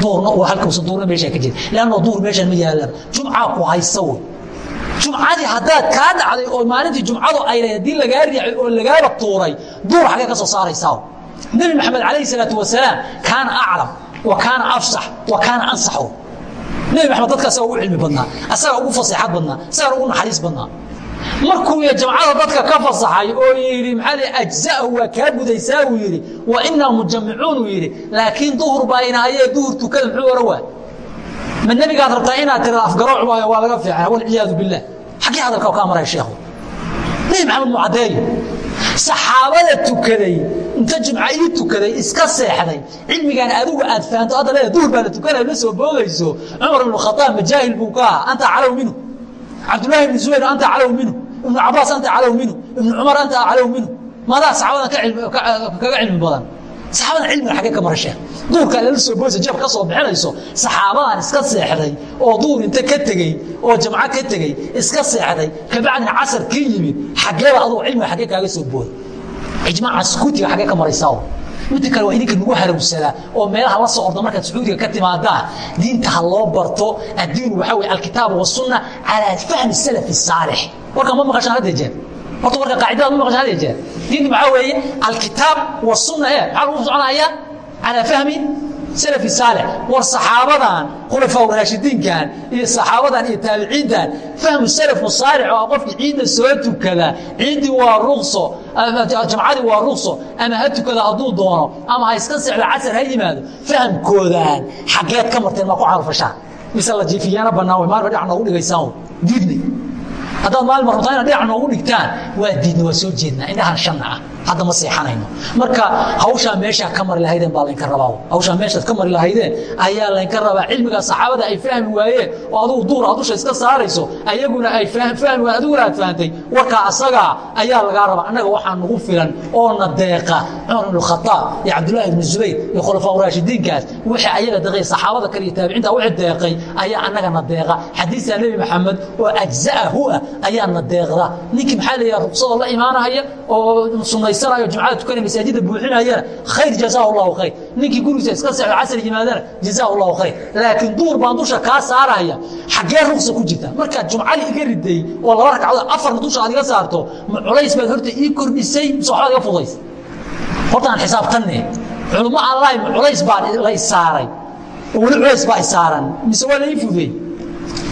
Duurna uu halkausa duurna meeshaa ka jira leanno duur meeshaan ma yaalaan. Jumcaa ku haysa wey. Jumcadii haddaad kaa dhacday oo maalintii jumcadu ay lahayd haddii lagaa riixay oo lagaaba tuuray duur xagee ka soo saaraysaa nebi maxamed calayhi salaatu wasalaam kaana aclam wa kaana afsax wa kaana ansaxo nebi maxamed dadka asaga ugu cilmi badnaa asaga ugu faseexad badnaa asaga ugu naxariis badnaa. Markuu jamcada dadka ka fasaxay oo yidhi maxaa ajza'ahu waa kaa gudaysaa uu yidhi wa inaa mujamicuun uu yidhi laakiin duhur baa inahayee duhur tukada muxuu ohan waa? Ma nebigaad rabtaa inaad tirada afgarooc waayo waa laga fiican walciyaadu bilah xaggee hadalka kaa maraya sheekhu nebi maxamed mu caddeeyo saxaabada tukaday inta jumca ii tukaday iska seexday. Cilmigaan adigu aad fahanto hadda leeda duhur baa la tukanaya la soo boogayso cumar ibnu khataab majaahil buu ka aha anta calow minhu cabdullaahi ibnu zubayr anta calow minhu ibnu cabaas anta calow minhu ibnu cumar anta calow minhu maadaa saxaabadan kaga cilmi badan saxaabadan cilmiga xaggee ka marasheen duurkaa lala soo boysa jab ka soo bixinayso saxaabadan iska seexday oo duur inta ka tegey oo jamco ka tegey iska seexday kabacdina casar kii yimid xaggeeba adugu cilmiga xaggee kaaga soo booday. Ijmaaca sukuutiga xaggee ka maraysaa midda kale waa idinka nagu harowsadaa oo meelaha la soo orda markaad sacuudiga ka timaadaan diinta ha loo barto addiinu waxaa weye alkitaab wasunna calaa fahmi salafi saalix. Warkaa ma maqashaan hadda jeer horta warka qaacidada ma maqashaan hadda jeer diinta maxaa weeye? Alkitaab wasunna ee maxaa lagu soconayaa calaa fahmi salafi saalix. War saxaabadan khulafaa raashidiinkan iyo saxaabadan iyo taabiciintan fahmu salafu saalix oo qofki ciidda soo tukada. Ciiddii waa ruqso jamcadii waa ruqso ama ha tukada hadduu doono ama ha iska sexdo casar ha yimaado fahamkoodaan xaggeed ka marteen maa ku calfashaan mise la jiifiyaana bannaan way maalba dhinac noogu dhigaysaan diidnay haddaad maalin mar rabtaan inaad dhinac noogu dhigtaan waa diidna waa soo jeednaa indhahan shanna ah hadda ma seexanayno. Marka hawshaa meeshaa ka mari lahaydeen baa laynka rabaa. Hawshaa meeshaad ka mari lahaydeen ayaa laynka rabaa. Cilmigaa saxaabada ay fahmi waayeen oo adugu duur aad dusha iska saarayso ayaguna ay fahmi waayeen adiguna aad fahantay warkaa asagaa ayaa lagaa rabaa. Annaga waxaa nagu filan oo na deeqa cumar ibnu khataab iyo cabdullaahi ibnu zubayr iyo khulafaa raashidiinkaas wixii ayaga deeqay saxaabada kale iyo taabiciinta wixii deeqay ayaa annaga na deeqa xadiisa nebi maxamed oo ajza'ahu ah ayaa na deeqda ninkii maxaa yidhaha ruqsadoo la imaanahaya oo sunnaysanaayo jumcada tukanaya masaajidda buuxinayana khayr jazaahu allahu khayr. Ninkii gurigiisa iska seexdo casar yimaadana jazaahu allahu khayr. Laakiin duur baan dusha kaa saaraya xaggee ruqsa ku jirta. Markaad jumcadii iga riday oo laba ragcadood afarna dusha aad iga saarto ma culays baad horta ii kordhisay mise waxbaad iga fudays. Horta aan xisaabtanne culummo allahi ma culays baa la isaaray weli culays baa isaaran mise waa la ii fudeey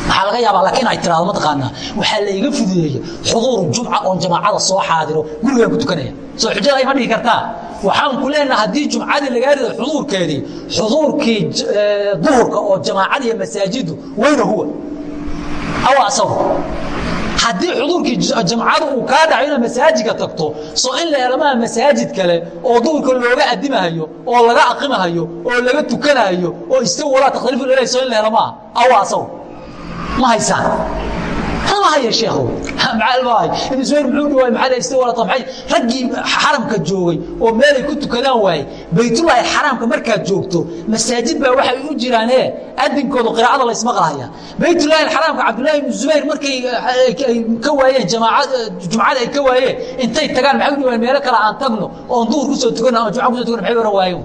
waxaa laga yaabaa laakiin ay tiraado mataqaanaa waxaa layga fududeeya xuduuru jumca oon jamaacada soo xaadiro gurigaan ku tukanaya. Soo xujada ima dhihi kartaa? Waxaan ku leenaha haddii jumcadii lagaa rido xuduurkeedii xuduurkii duhurka oo jamaacada iyo masaajiddu weyna huwa. Awa asagu. Haddii xuduurkii jamcadu uu kaa dhaco inaad masaajidka tagto soo in la helamaha masaajid kale oo duhurka looga adimahayo oo laga aqimahayo oo laga tukanahayo oo istaw walaa takhliifu ilahi soo in la helamaha awa asagu ma haysaan ma haya sheekhow maay ibn zubayr muxuu dhawaay maxaa la istaw walaa maxay raggii xaramka joogay oo meelay ku tukadaan waaye baytullaahi xaramka markaad joogto masaajid baa waxay u jiraan ee adinkooda qiraacada la ismaqlahaya baytullaahi xaramka cabdullaahi ibn zubayr markay ka waayeen jumcada ay ka waayeen intay tagaan maxay u dhawaan meelo kale aan tagno oon duhur ku soo tukano ama jumca ku soo tukano maxay oran waayeen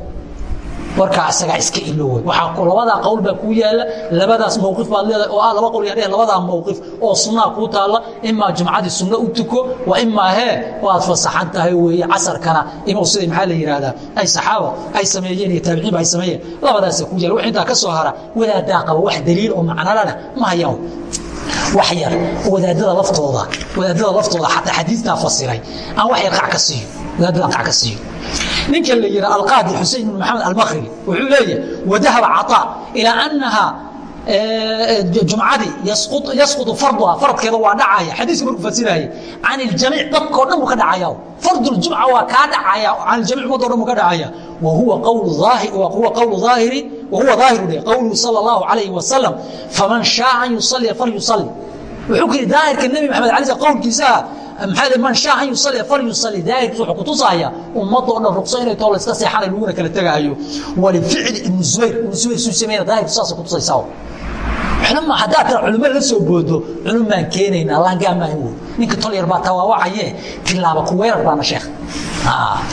warkaa asagaa iska ilowey waxaa labadaa qowl baa kuu yaalla. Labadaas mowqif baad leedahay. Oo ah laba qowl yadheh labadaa mowqif oo sunnaa kuu taalla. Imaa jumcadii sunno u tuko wa imaa hee waad fasaxan tahay weeye casarkana. Imow siday maxaa la yidhahdaa ay saxaaba ay sameeyeen iyo taabiciinba ay sameeyeen. Labadaasa kuu yaalla. Wix intaa ka soo hara wadaadaa qaba wax daliil oo macnalana ma hayaan wax yar wadaadada laftooda wadaadada laftooda xadiistaa fasiray. Aan wax yar qac ka siiyo wadaadada qac ka siiyo. Ninka la yidhaa alqaadi xusein bin maxamed almakribi wuxuu leeyahay wadahaba cataa ilaa annahaa eh, eh, jumcadii yasqutu farduha faradkeeda waa dhacaya. Xadiiska markuu fasiraya can iljamiic dadkoo dhan buu ka dhacaya farduljumca waa kaa dhacaya can iljamiic ummaddo dhan buu ka dhacaya. Wa qawlu daahiri wahuwa aahiru dhe qowluhu sal اllahu alayhi wasalam faman shaaa an yusalia falyusali wuxuu ku yidhi daahirka nebi maxamed alisa qowlkiisaa maxaa man shaa an yusalia falyusali daahirkiisa wuxuu kutusaaya ummadoo dhan ruqso inay too layska seexanay laguna kala tegaayo walificli ibnu zubayr ibnu zubayr suu sameeyna daahirku saasay kutusaysaa haddaad tira culimo la soo boodo culum baan keenaynaa laangaamahan wey ninka tol yar baa tawaawacaye tilaaba ku weerar baana sheekh.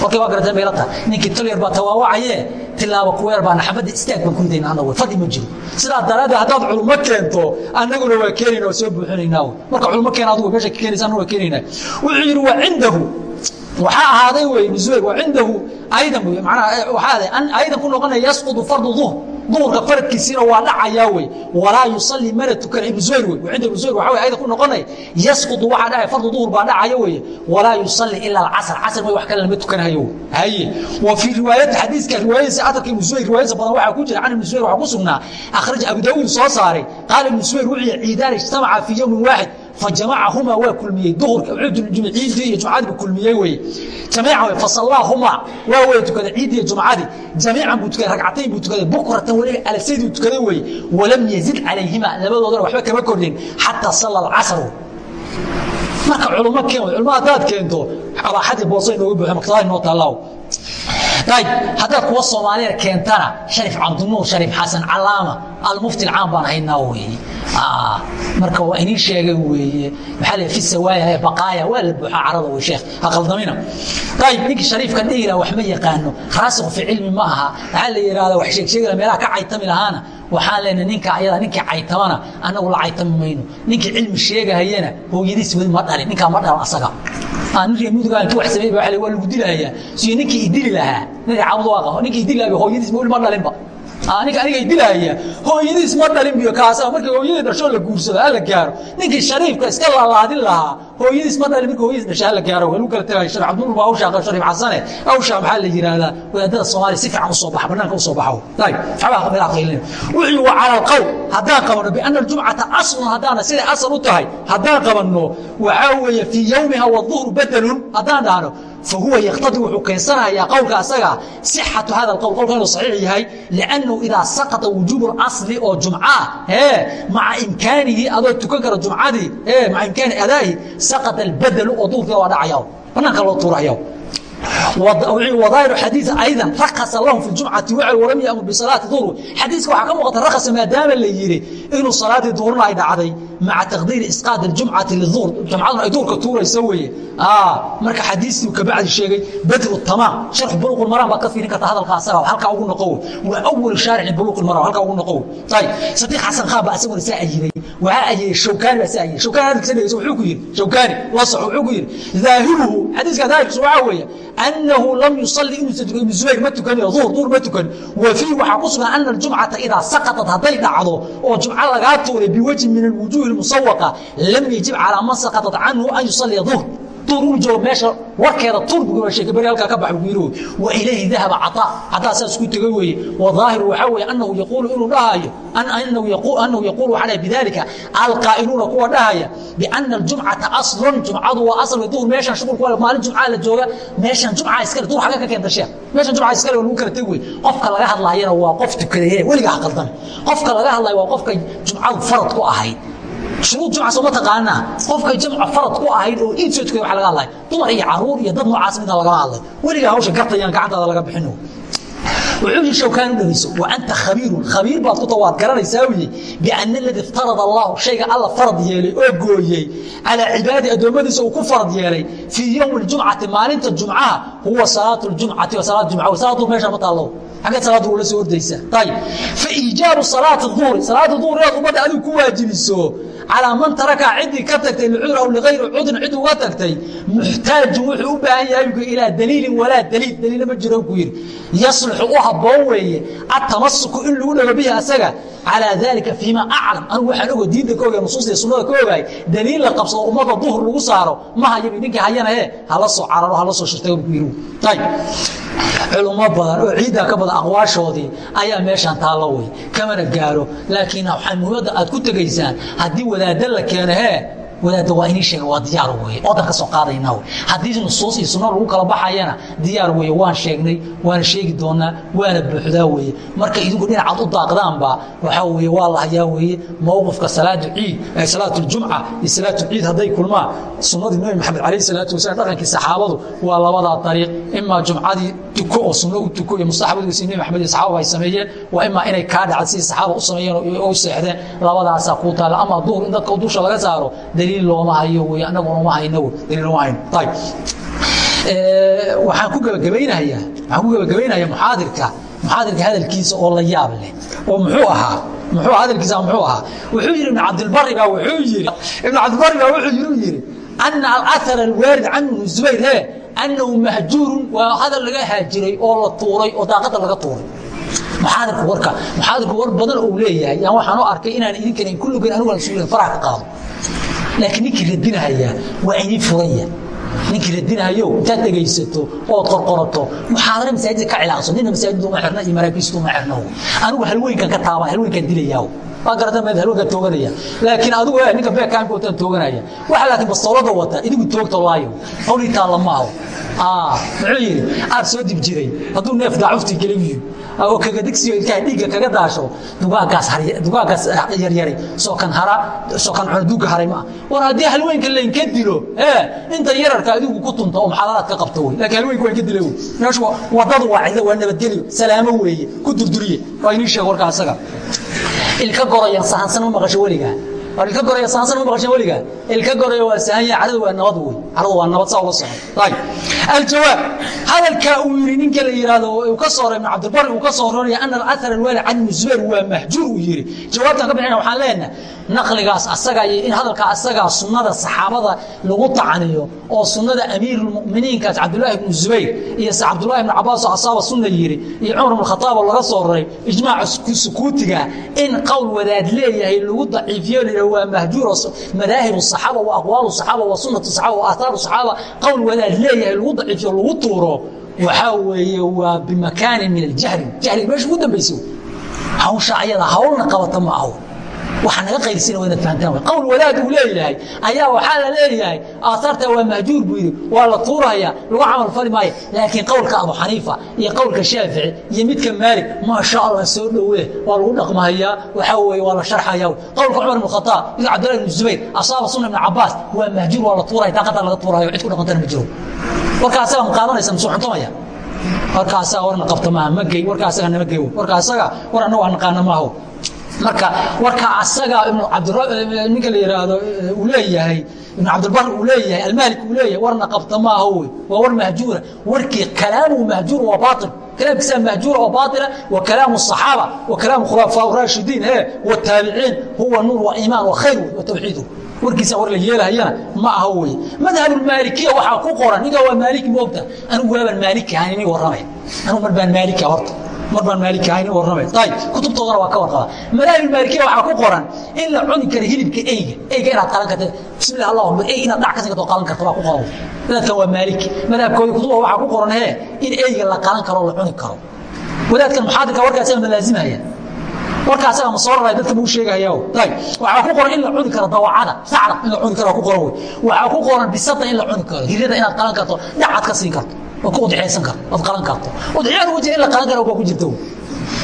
Warkay waa garateen baylata ninkii tol yar baa tawaawacaye tilaaba ku weerar baana xabadda istaag baan ku ridayna annagu. Fadhi ma jiro. Sidaa daraaddeed haddaad culimo keento annaguna waa keenayna waa soo buuxinaynaa marka culimo keena adigu meesha ka keenaysa annagu waa keenaynaa. Wuxuu yidhi waa cindahu. Waxaa ahaaday wey zubayr waa cindahu aydan wey macnaha waxaa ahaaday an aydan ku noqonaya yasqudu fardu duhr duhurka faradkiisiina waa dhacayaa wey. Walaa yusalli mana tukana ibnu zubayr wey. Cinda ibnu zubayr waxa wey aydan ku noqonaya yasqudu waxaa dhacaya fardu duhur baa dhacaya weeye walaa yusalli ila alcasr casr may wax kale lama tukanahayo haye. Wa fii riwaayati xadiiska riwaayadiisa atarka ibnu zubayr riwaayadiisa badan waxaa ku jira. Can ibnu zubayr waxaa ku sugnaa. Akhraja abu daawuud soo saaray. Qaala ibnu zubayr wuxuu yihi ciidaan ijtamaca fii yowmin waaxid fajamacahumaa waa kulmiyey duhurka cuduljumac ciiddii iyo jumcadiibu kulmiyey weye jamiica wey fasallaahumaa waa wada tukaday ciiddii jumcadii jamiican buu tukaday ragcatayn buu tukaday bukratan weliba alafsayduu tukaday weye walam yazid calayhima labadoodana waxba kama kordhin xataa salla alcasaru marka culummo keen culummo haddaad keento abaaxadii booso inoogu buuxo maktabada inoo taallaaw haddaad kuwa soomaaliya keentana sharif cabdinuur sharif xasan calaama almufti alcaam baan haynaa weeye. Marka waa inii sheegay weeye. Maxaa la fi sawaaya baqaaya waa la buuxaa carada wey sheekh. Ha qaldamina ayib ninkii shariifkan dhihi laha wax ma yaqaano. Raasiku fi cilmi ma aha. Maxaa la yidhahda wax sheegsheegila meelaha ka caytami lahaana waxaan leenahay ninka ayada ninkii caytamana annagu la caytami mayno. Ninkii cilmi sheegahayana hooyadiis weli ma dhalin ninkaa ma dhalan asaga. Nin mudug intuu wax sameeyay waa lagu dilahayaa siyo ninkii idili lahaa ninka cabdu waa qabo ninkii idili lahaa hooyadiis weli ma dhalinba aniga idilahaya hooyadiis ma dhalin biyo kaasa markii hooyadii dhasho la guursado hala gaaro. Ninkii shariifka iska laalaadin lahaa hooyadiis ma dhalin markii hooyadiis dhasho hala gaaro. Lagu kala tagayo sharif cabdulur baa awshaa shariif xasane. Awshaa maxaa la yidhaahdaa wadaadada soomaaliya si fiican u soo baxa banaanka u soo baxo. Ayib xabaha meelaha qaylin wuxuu wa cala alqawl haddaan qabanno biana aljumcata aslun haddaana siday asal u tahay haddaan qabanno waxaa weeye fii yowmiha waduhru bedelun haddaan dhahno fahuwa ykhtadi wuxuu keensanayaa qowlka asaga sixatu hada qowl qowlka inuu saxiix yahay liannahu idaa saqata wujuubu اlasli oo jumca maca imkaanihii adoo tukan kara jumcadii maca imkaani adaahi saqata albadelu oo duurkiia waa dhacaya banaanka loo tuuraya wadaahir xadii aydan rakasa lahum fi jumcati waa walam yaamur bisalaati duhur xadiiska waxaa ka muuqata rakasa maadaama la yidhi inuu salaadii duhurna ay dhacday maca taqdiiri isqaad aljumcati liduhr jamcaduna ay duhurka tuuraysa weeye. Ah, marka xadiistii kabacdi sheegay badru tamaam sharx buluq lmaraan baad ka fiirin kartaa hadalka asaga halkaa ugu noqo waa awal shaarici buluq lmaraan halkaa ugu noqo ayib sadiq xasan khaab baa isaguna saa ayibay waxaa ayibay shawkaani baa saa ayibay shawkaani hadalkiisa dhegeyso wuxuu ku yidhi shawkaani la soco wuxuu ku yidhi daahiruhu xadiiska daahirkiisu waxaa weeye شوكاني هذا كسنة يسوي حكوير شوكاني وصح حكوير ظاهره حديث كذلك سواعوية أنه لم يصلي ابن الزبير ما تكن ظهر ظهر ما تكن وفيه وحقصنا أن الجمعة إذا سقطت هذي دعضه وجمعة لغاته بوجه من الوجوه المسوقة لم يجب على من dooru joog meesha warkeeda turbigashekaberi halkaa ka bax buuyii wa ilayhi dahaba cataa. Cataa saas ku tegay weeye waaahiru waxaa weeye anahu yaquulu inuu dhahaayo anahu yaquulu waxaa bidalika alqaa'iluuna kuwa dhahaya biana aljumcata aslun jumcadu waa asal wey duhur meeshan shuqulku maalin jumcaa la jooga meeshan jumcaa iskale duhur xagga ka keenta sheekh meeshan jumcaa iskale lagu kala teg wey qofka laga hadlaayana waa qof tukadaye weligaa qaldame qofka laga hadlaayo waa qofka jumcadu farad ku ahayd shuruud jumca soo ma taqaanaa qofka jamca farad ku ahayd oo iid soo tukay waxa laga hadlay. Dumar iyo carruur iyo dad noocaas midna lagama hadlay. Weligaa hawsha gartayaan gacantaada laga bixino. Wuxuu yidhi shawkaan u dhegeyso wa anta khabiirun. Khabiir baad ku tahay waad garanaysaa wiye biana alladii iftarada allahu. Shayga alla farad yeelay oo gooyey. Calaa cibaadi addoommadiisa uu ku farad yeelay. Fii yowmi ljumcati maalinta jumcaha huwa salaatu ljumcati wa salaat jumca salaadu meesha ma taallo. Xaggeed salaadu ula soo ordaysaa ayib fa iijaabu salaati duhri salaada duhri inaad ummadda adigu ku waajibiso calaa man taraka ciddii ka tagtay licudur aw ligayri cudrin cid uga tagtay muxtaajun wuxuu u baahan yahay ku ilaa daliilin walaa daliil daliilna ma jiro ku yidhi. Yaslixu u habboon weeye atamasuku in lagu dhago bihi asaga calaa dalika fiima aclam anigu waxaan ogo diinta ka ogay nusuusta sunnada ka ogaay daliil la qabsado ummadda duhur lagu saaro ma hayabi ninkii hayana ee hala soo cararo hala soo shirtay ku yidhi. Ayib culummo badan oo ciiddaa ka badan aqwaashoodii ayaa meeshaan taallo wey kamana gaaro laakiin waxaa muhimadda aad ku tegaysaan haddii wadaadda la wadaadda waa inii sheega waa diyaar weye odan ka soo qaadayna haddii nusuus iyo sunno lagu kala baxayana diyaar weye waan sheegnay waana sheegi doonaa waana buuxdaa weye marka idinku dhinacaad u daaqdaanba waxaa weye waa la hayaa weye mowqifka salaatu ciid salaatu ljumca iyo salaatu ciid hadday kulmaan. Sunnadii nabi maxamed calayhi salaatu wasalam dhaqankii saxaabadu waa labadaa dariiq. Imaa jumcadii tuko oo sunno u tuko iyo mustaxabadiisi nabi maxamed iyo saxaabadu ay sameeyeen waa imaa inay kaa dhacad sidii saxaaba u sameeyeen oo u seexdeen. Labadaasaa kuu taala ama duhur in dadka dusha laga saaro daliil looma hayo wey annaguna uma hayno daliil looma hayno ayib waxaan ku gabagabaynayaa waxaan ku gabagabaynayaa muxaadirka muxaadirka hadalkiisa oo la yaab leh oo muxuu ahaa muxuu hadalkiisa muxuu ahaa wuxuu yidhi ibnu cabdilbari baa wuxuu yidhi ibnu cabdilbari baa wuxuu yidhi yidhi ana alathar alwaarid can ibnu zubayr he waa hadal laga haajiray oo la tuuray oo daaqada laga tuuray muxaadirku warka muxaadirku war badan uu leeyahay yaan waxaan u arkay inaan idinkan kulligan anigu aan suulan faraha ka qaado laakiin ninkii radinahaya waa idin furaya ninkii radinahayo intaad dhegaysato ood qorqorato muxaadara masaajida ka cilaaqso nina masaajid uma xirna iyo maraakiista uma xirna anigu halweynkan ka taaba halweynkan dilayaa waa garata meed halweynkan tooganaya. Laakiin adigu ninka beekaanka wataan tooganaya waxa laakiin bastoolada wata idigu toogto laayo hawlii taalla ma aho muxuu yidhi aad soo dib jiray hadduu neef daacufti gelin yihi oo kaga digsiyo ilkaha dhiigga kaga daasho dugaaggaas dugaaggaas yaryari soo kan hara soo kan cunaduga haray ma war haddii halweynka laynka dilo ee inta yararka adigu ku tunta oo maxaadaraad ka qabta wey laakiin halweynka waa inka dila wey meeshu wadadu waa cidlo waa nabadgelyo salaamo weeye ku durduriye waa inii sheeg warka asaga. Ilka gorayan sahansan ma maqasho weligaa ilka goraya sahansan ma maqashan weligaa ilka goraya waa sahanya caradu waa nabad wey caradu waa nabad saa ula socon ayib aljawaab. Hadalkaa uu yidhi ninka la yidhaahdo uu ka soo reebna cabdilbari uu ka soo roonaya ana alathar alwaali can ibni zubayr waa mahjuur uu yidhi. Jawaabtaan ka bixina waxaan leenahay naqligaas asaga iyo in hadalka asagaa sunnada saxaabada lagu tacaniyo oo sunnada amiirulmuminiinkaas cabdullaahi ibnu zubayr iyo se cabdullahi ibnu cabaas oo asaaba sunna yidhi iyo cumar ibnu khataab oo laga soo raray ijmaaca sukuutiga in qowl wadaad leeyahay lagu daciifiyo la waa mahjuur madaahib الصaxaaba wa aqwaal الصaxaaba wa sunat الصaxaaba wa aathaar الصaxaaba qowl wadaad leeyahay lagu daciifiyo lagu tuuro waxaa weeye waa bimakaanin min aljahli jahli meesha ugu dambaysa hawsha ayada hawlna qabata ma aho waxa naga qaylsina waa inaad fahantaan way qowl wadaad uu leeyahay ayaa waxaa la leeyahay. Aahaarta waa mahjuur buu yidhi. Waa la tuuraya lagu camal fali maayo. Laakiin qowlka abu xaniifa iyo qowlka shaafici iyo midka maalik maasha allah soo dhowe waa lagu dhaqmahayaa waxaa weeye waa la sharxaya qowlka cumar ibn khataab iyo cabdullahi ibn zubayr asaaba sunna ibn cabaas waa mahjuur waa la tuuraya daaqadaa laga tuurayo. Cid ku dhaqantana ma jiro. Warka asaga ma qaadanaysa masuu cuntamaya warka asaga warna qabta maaha ma gey. Warka asaga nama gey warka asaga war annagu aan naqaana maaho marka warkaa asaga eh, ninka la yiraahdo eh, uu leeyahay ibnu cabdilbar uu leeyahay almalik uu leeyahay warna qabta maaha wey waa war mahjuura. Warkii kalaamuhu mahjuur waa baail kalaamkiisaa mahjuura oo baaila wa kalaamu saxaaba wa kalaamu khulafaa raashidiin he wa taabiciin huwa nuur wa iimaan wa khayr wey wa tawxiid. Warkiisa war la yeelahayana ma aha wey madhabulmaalikiya waxaa ku qoran ninkaa waa maaliki moogta anugu waabaan maaliki ahan inii warramay anugu mar baan maalika horta mar baan maaliki ahayn warramay ayib kutubtoodana waa ka warqaba madhab maalikiya waxaa ku qoran in la cuni karo hilibka eyga. Eyga inaad qalan karta bismillah allahumma ey inaad dhac ka sin karto qalan karto waa ku qoran. Wadaadkan waa maaliki madhabkooda kutuba waxaa ku qoran hee in eyga la qalan karo la cuni karo. Wadaadkan muxaadirka warkaas ma laazimaya. Warkaasaga ma soo raray dadka buu sheegaya ayib waxaa ku qoran in la cuni karo dawacada sacda in la cuni karo ku qoran waxaa ku qoran bisada in la cuni karo hirada inaad qalan karto dhacaad ka siin karto oo ku udxiyaysan karto ood qalan karto udxiyada ugu jira in la qalan karo waa ku jirta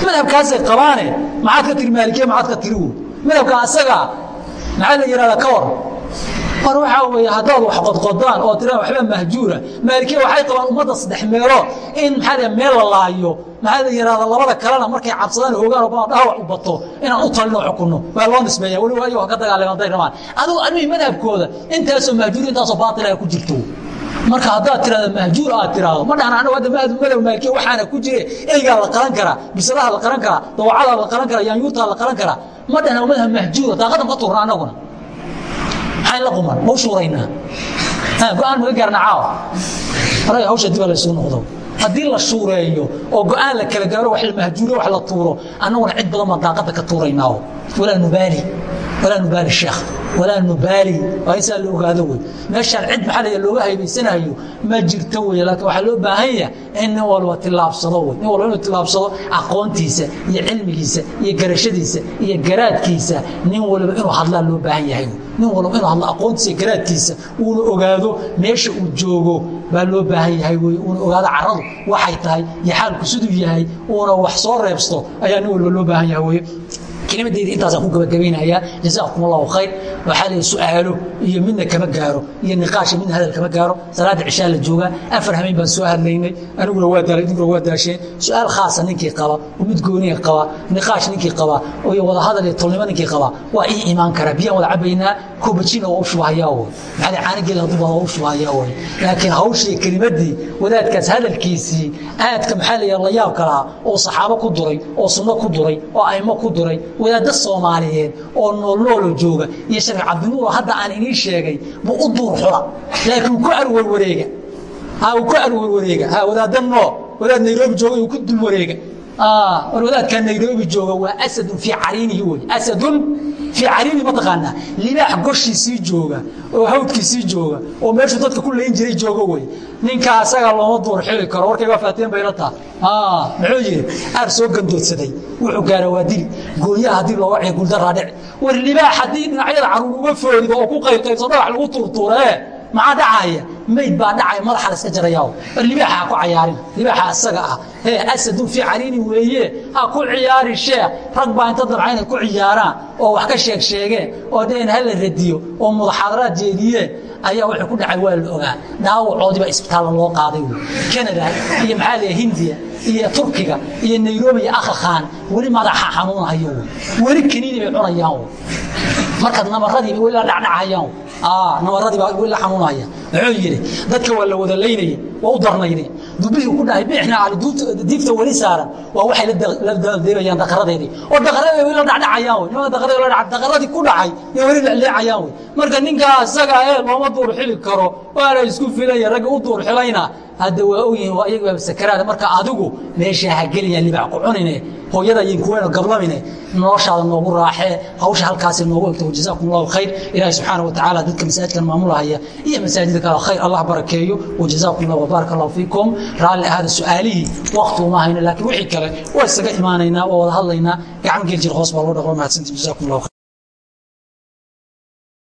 madhabkaasay qabaane maxaad ka tiri maalikiya maxaad ka tiri wey madhabka asaga maxaa la yidhahdaa ka waran war waxaa weeye haddaad wax qodqodaan oo tiraan waxba mahjuura. Maalikiya waxay qabaan ummadda saddex meelood in maxaa la meel la laayo maxaa la yidhahda labada kalena markay cabsadaan hoogaan oo badan dhaawac u bato inaan u talino xukunno waa loo nisbeeya weli waayo wax ka dagaalamaan day rabaan adigu almihii madhabkooda intaasoo mahjuur intaasoo baatil ay ku jirto marka haddaad tirahdo mahjuur aad tiraahdo ma dhahan anagu hadda madhab maalikiya waxaana ku jire eygaa la qalan karaa bisadaha la qalan karaa dawacadaa la qalan karaa yaanyuurtaa la qalan karaa. Ma dhahan madhab mahjuura daaqadan ka turna anaguna. Maxay la quman ma u shuuraynaa go'aan maga gaarna caawa? Anaga hawsha diba la isugu noqdo haddii la shuureeyo oo go'aan la kala gaaro mahjuuriyo wax la tuuro annaguna cid badan baan daaqadda ka tuuraynaawo. Walaa nubaali walaa nubaali sheekh. Walaa nubaali. Waa in saa la ogaado wey meeshaan cid maxaa la looga haybaysanayo ma jirto wey laakiin waxaa loo baahan yahay in nin walba tillaabsado wey nin walba inuu tillaabsado aqoontiisa iyo cilmigiisa iyo garashadiisa iyo garaadkiisa. Nin walba inuu hadlaa loo baahan yahay nin walba inuu hadlo aqoontiisa garaadkiisa uuna ogaado meesha uu joogo baa loo baahan yahay wey uuna ogaado caradu waxay tahay iyo xaalku siduu yahay uuna wax soo reebsto ayaa nin walba loo baahan yahay wey kelimadeyda intaasaan ku gabagabaynayaa jazaakum allahu khayr. Waxaa la su'aalo iyo midna kama gaaro iyo niqaasha midna hadal kama gaaro. Salaada cishaa la joogaa afar habeen baan soo hadlaynay. Aniguna waa daalay idinkuna waa daasheen su'aal khaasa ninkii qaba mid gooniga qaba niqaash ninkii qaba iyo wada hadal iyo tolnimo ninkii qaba waa ii imaan karaa biyaan wada cabaynaa kubajina waa u shubahayaa wey maxaa caanigeeda hadduu bada waa u shubahayaa wey laakiin hawshii kelimadii wadaadkaas hadalkiisii aadka maxaa la la yaab kalaa oo saxaabo ku duray oo sunno ku duray oo aimo ku duray wadaadda soomaaliyeed oo noolnoolo jooga. Iyo sharif cabdinuur hadda aan inii sheegay buu u duur xula laakiin ku arwarwareega uu ku arwarwareega wadaadda nool wadaad nairobi jooga uu ku dul wareega. War wadaadkaa nairobi jooga waa asadun fii cariinihi wey asadun fii cariinihi mataqaanaa libaax goshiisii jooga oo hawdkiisii jooga oo meeshuu dadka ku layn jiray jooga wey ninkaa asaga looma duur xili karo warkaygaa faateen bayla taha muxuu yidhi? Aar soo gandoodsaday. Wuxuu gaara waa dili gooyaha haddii looga ciyo guldaraa dhici war libaax haddii dhinacyada carruur uga foorido oo ku qaybqaybsado wax lagu tuurtuura ee maxaa dhacaya mayd baa dhacay madaxa la iska jarayaa libaaxa ha ku cayaarin libaaxa isaga ah. Ee asadun fii cariini weeye ha ku ciyaari sheekh. Rag baa inta dabca inay ku ciyaaraan oo wax ka sheeg sheegeen oo dheen ha la radiyo oo mudaxaadaraad jeediyeen ayaa wuxuu ku dhacay waa la ogaa. Dhaawacoodiiba isbitaalla loo qaaday wy canada iyo maxaa la hindiya iyo turkiga iyo nairobi iyo akhakhaan weli madaxa xanuunahayo wy weli kaniini bay cunayaan marka nabaradiiba weli la dhacdhacayaan nabaradiiba weli la xanuunaya muxuu yidhi dadka waa la wada laynaya waa u darnayday dubihii ku dhahay bixna cali diifta weli saaran. Waa waxay la daldeebayaan daqaradeedii oo daqaradeeda weli la dhacdhacayaan wey nimanka daqaradeeda la daqaradii ku dhacay iyo weli leecayaan wey marka ninkaa isaga ee looma duur xili karo waana isku filaya ragga u duur xilayna. Hadda waa ogyihiin waa iyaga sakaraada marka adigu meeshaa ha gelaya libax ku cunine hooyada idinkuweyna gablamine noloshaada noogu raaxee hawsha halkaasi noogu egto jazaakum allahu khayr. Ilaahi subxaana wa tacaala dadka masaajidkan maamulahaya iyo masaajida kale khayr allah barakeeyo wajazaakum allah wabaaraka allahu fiikum. Raalli ahaada su'aalihii waqti uma hayno laakiin wixii kale waa isaga imaanaynaa waa wada hadlaynaa gacan geel jir hoos baa loo dhaqmo mahadsantii jazaakum allahu khayr